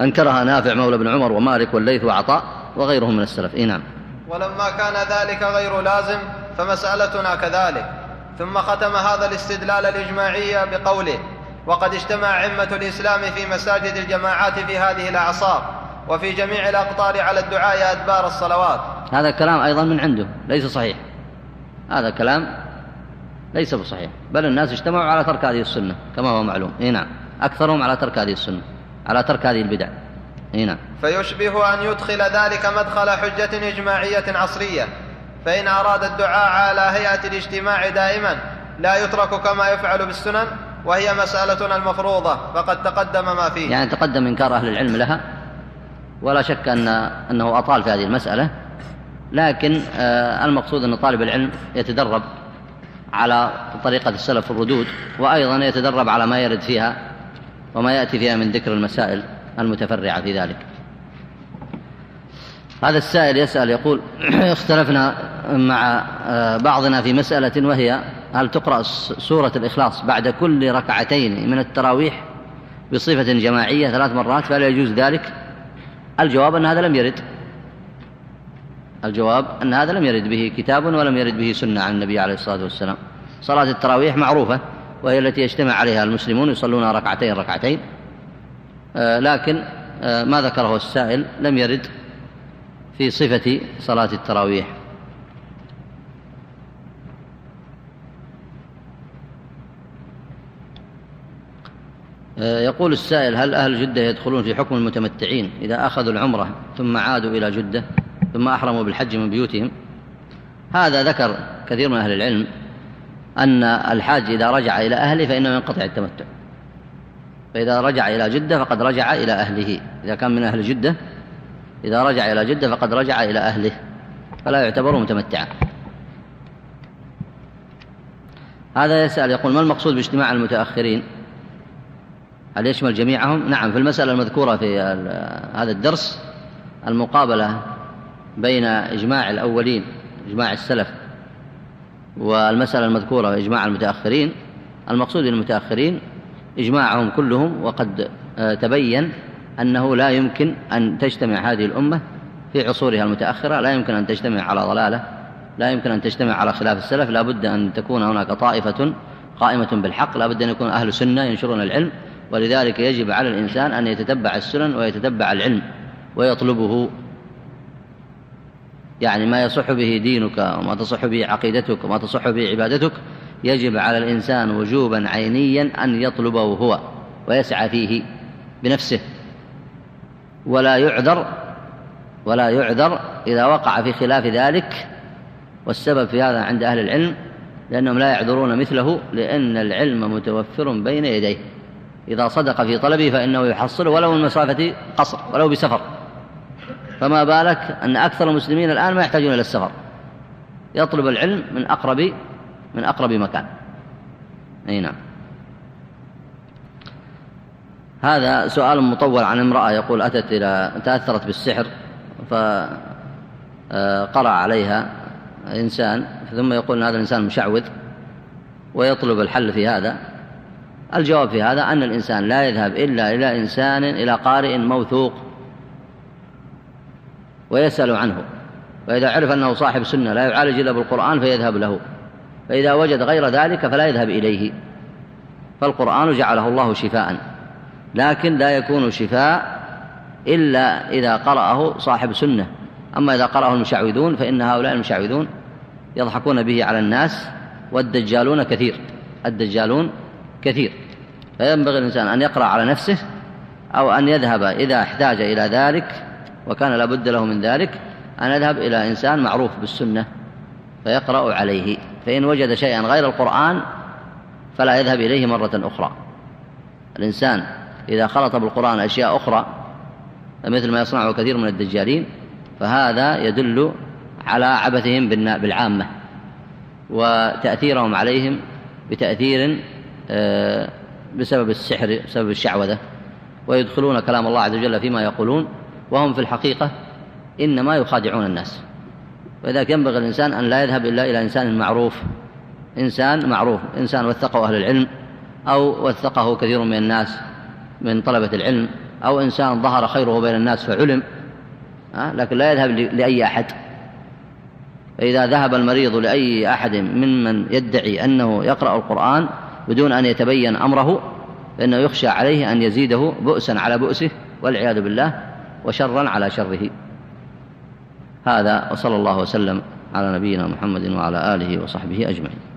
أنكرها نافع مولى بن عمر ومالك والليث وعطاء وغيرهم من السلف. إيه نعم. ولما كان ذلك غير لازم فمسألتنا كذلك. ثم ختم هذا الاستدلال الإجماعي بقوله وقد اجتمع أئمة الإسلام في مساجد الجماعات في هذه الأعصار وفي جميع الأقطار على الدعاء أدبار الصلوات. هذا كلام أيضا من عنده ليس صحيح. هذا كلام ليس بصحيح. بل الناس اجتمعوا على ترك هذه السنة كما هو معلوم. إيه نعم. أكثرهم على ترك هذه السنة على ترك هذه البدع. إيه نعم. فيشبه أن يدخل ذلك مدخل حجة إجماعية عصرية. فإن أراد الدعاء على هيئة الاجتماع دائما لا يترك كما يفعل بالسنن وهي مسألتنا المفروضة فقد تقدم ما فيه. يعني تقدم إنكار أهل العلم لها؟ ولا شك أن أنه أطال في هذه المسألة. لكن آه، المقصود أن طالب العلم يتدرب على طريقة السلف في الردود وأيضا يتدرب على ما يرد فيها وما يأتي فيها من ذكر المسائل المتفرعة في ذلك. هذا السائل يسأل يقول اختلفنا مع آه، بعضنا في مسألة وهي هل تقرأ سورة الإخلاص بعد كل ركعتين من التراويح بصفة جماعية ثلاث مرات فهل يجوز ذلك؟ الجواب أن هذا لم يرد. الجواب أن هذا لم يرد به كتاب ولم يرد به سنة عن النبي عليه الصلاة والسلام. صلاة التراويح معروفة وهي التي يجتمع عليها المسلمون يصلون ركعتين ركعتين. آه، لكن آه، ما ذكره السائل لم يرد في صفة صلاة التراويح. آه، يقول السائل هل أهل جدة يدخلون في حكم المتمتعين إذا أخذوا العمرة ثم عادوا إلى جدة؟ ثم أحرموا بالحج من بيوتهم. هذا ذكر كثير من أهل العلم أن الحاج إذا رجع إلى أهله فإنه ينقطع التمتع. فإذا رجع إلى جدة فقد رجع إلى أهله. إذا كان من أهل جدة إذا رجع إلى جدة فقد رجع إلى أهله. فلا يعتبر متمتعا. هذا يسأل يقول ما المقصود باجتماع المتأخرين؟ هل يشمل جميعهم؟ نعم في المسألة المذكورة في هذا الدرس المقابلة بين إجماع الأولين إجماع السلف والمسألة المذكورة إجماع المتأخرين. المقصود المتأخرين إجماعهم كلهم وقد آه، تبين أنه لا يمكن أن تجتمع هذه الأمة في عصورها المتأخرة لا يمكن أن تجتمع على ضلالة لا يمكن أن تجتمع على خلاف السلف لا بد أن تكون هناك طائفة قائمة بالحق لا بد أن يكون أهل سنة ينشرون العلم. ولذلك يجب على الإنسان أن يتتبع السنن ويتتبع العلم ويطلبه يعني ما يصح به دينك وما تصح به عقيدتك وما تصح به عبادتك يجب على الإنسان وجوبا عينيا أن يطلبه هو ويسعى فيه بنفسه. ولا يعذر ولا يعذر إذا وقع في خلاف ذلك والسبب في هذا عند أهل العلم لأنهم لا يعذرون مثله لأن العلم متوفر بين يديه. إذا صدق في طلبه فإنه يحصله ولو من مسافة قصر ولو بسفر. فما بالك أن أكثر المسلمين الآن ما يحتاجون إلى السفر؟ يطلب العلم من أقرب من أقرب مكان. أي نعم. هذا سؤال مطول عن امرأة يقول أتت إلى تأثرت بالسحر فقرأ عليها إنسان ثم يقول أن هذا الإنسان مشعوذ ويطلب الحل في هذا. الجواب في هذا أن الإنسان لا يذهب إلا إلى إنسان إلى قارئ موثوق. ويسأل عنه. وإذا عرف أنه صاحب سنة لا يعالج إلا بالقرآن فيذهب له. فإذا وجد غير ذلك فلا يذهب إليه. فالقرآن جعله الله شفاء. لكن لا يكون شفاء إلا إذا قرأه صاحب سنة. أما إذا قرأه المشعوذون فإن هؤلاء المشعوذون يضحكون به على الناس والدجالون كثير. الدجالون كثير. فينبغي الإنسان أن يقرأ على نفسه أو أن يذهب إذا احتاج إلى ذلك وكان لابد له من ذلك أن يذهب إلى إنسان معروف بالسنة فيقرأ عليه فإن وجد شيئا غير القرآن فلا يذهب إليه مرة أخرى. الإنسان إذا خلط بالقرآن أشياء أخرى مثل ما يصنعه كثير من الدجالين فهذا يدل على عبثهم بالعامة وتأثيرهم عليهم بتأثير آه، بسبب السحر بسبب الشعوذة ويدخلون كلام الله عز وجل فيما يقولون وهم في الحقيقة إنما يخادعون الناس. ولذلك ينبغي الإنسان أن لا يذهب إلا إلى إنسان معروف. إنسان معروف إنسان وثقه أهل العلم أو وثقه كثير من الناس من طلبة العلم أو إنسان ظهر خيره بين الناس فعلم لكن لا يذهب لأي أحد. فإذا ذهب المريض لأي أحد ممن يدعي أنه يقرأ القرآن بدون أن يتبين أمره فإنه يخشى عليه أن يزيده بؤسا على بؤسه والعياذ بالله. وشرا على شره. هذا وصلى الله وسلم على نبينا محمد وعلى آله وصحبه أجمعين.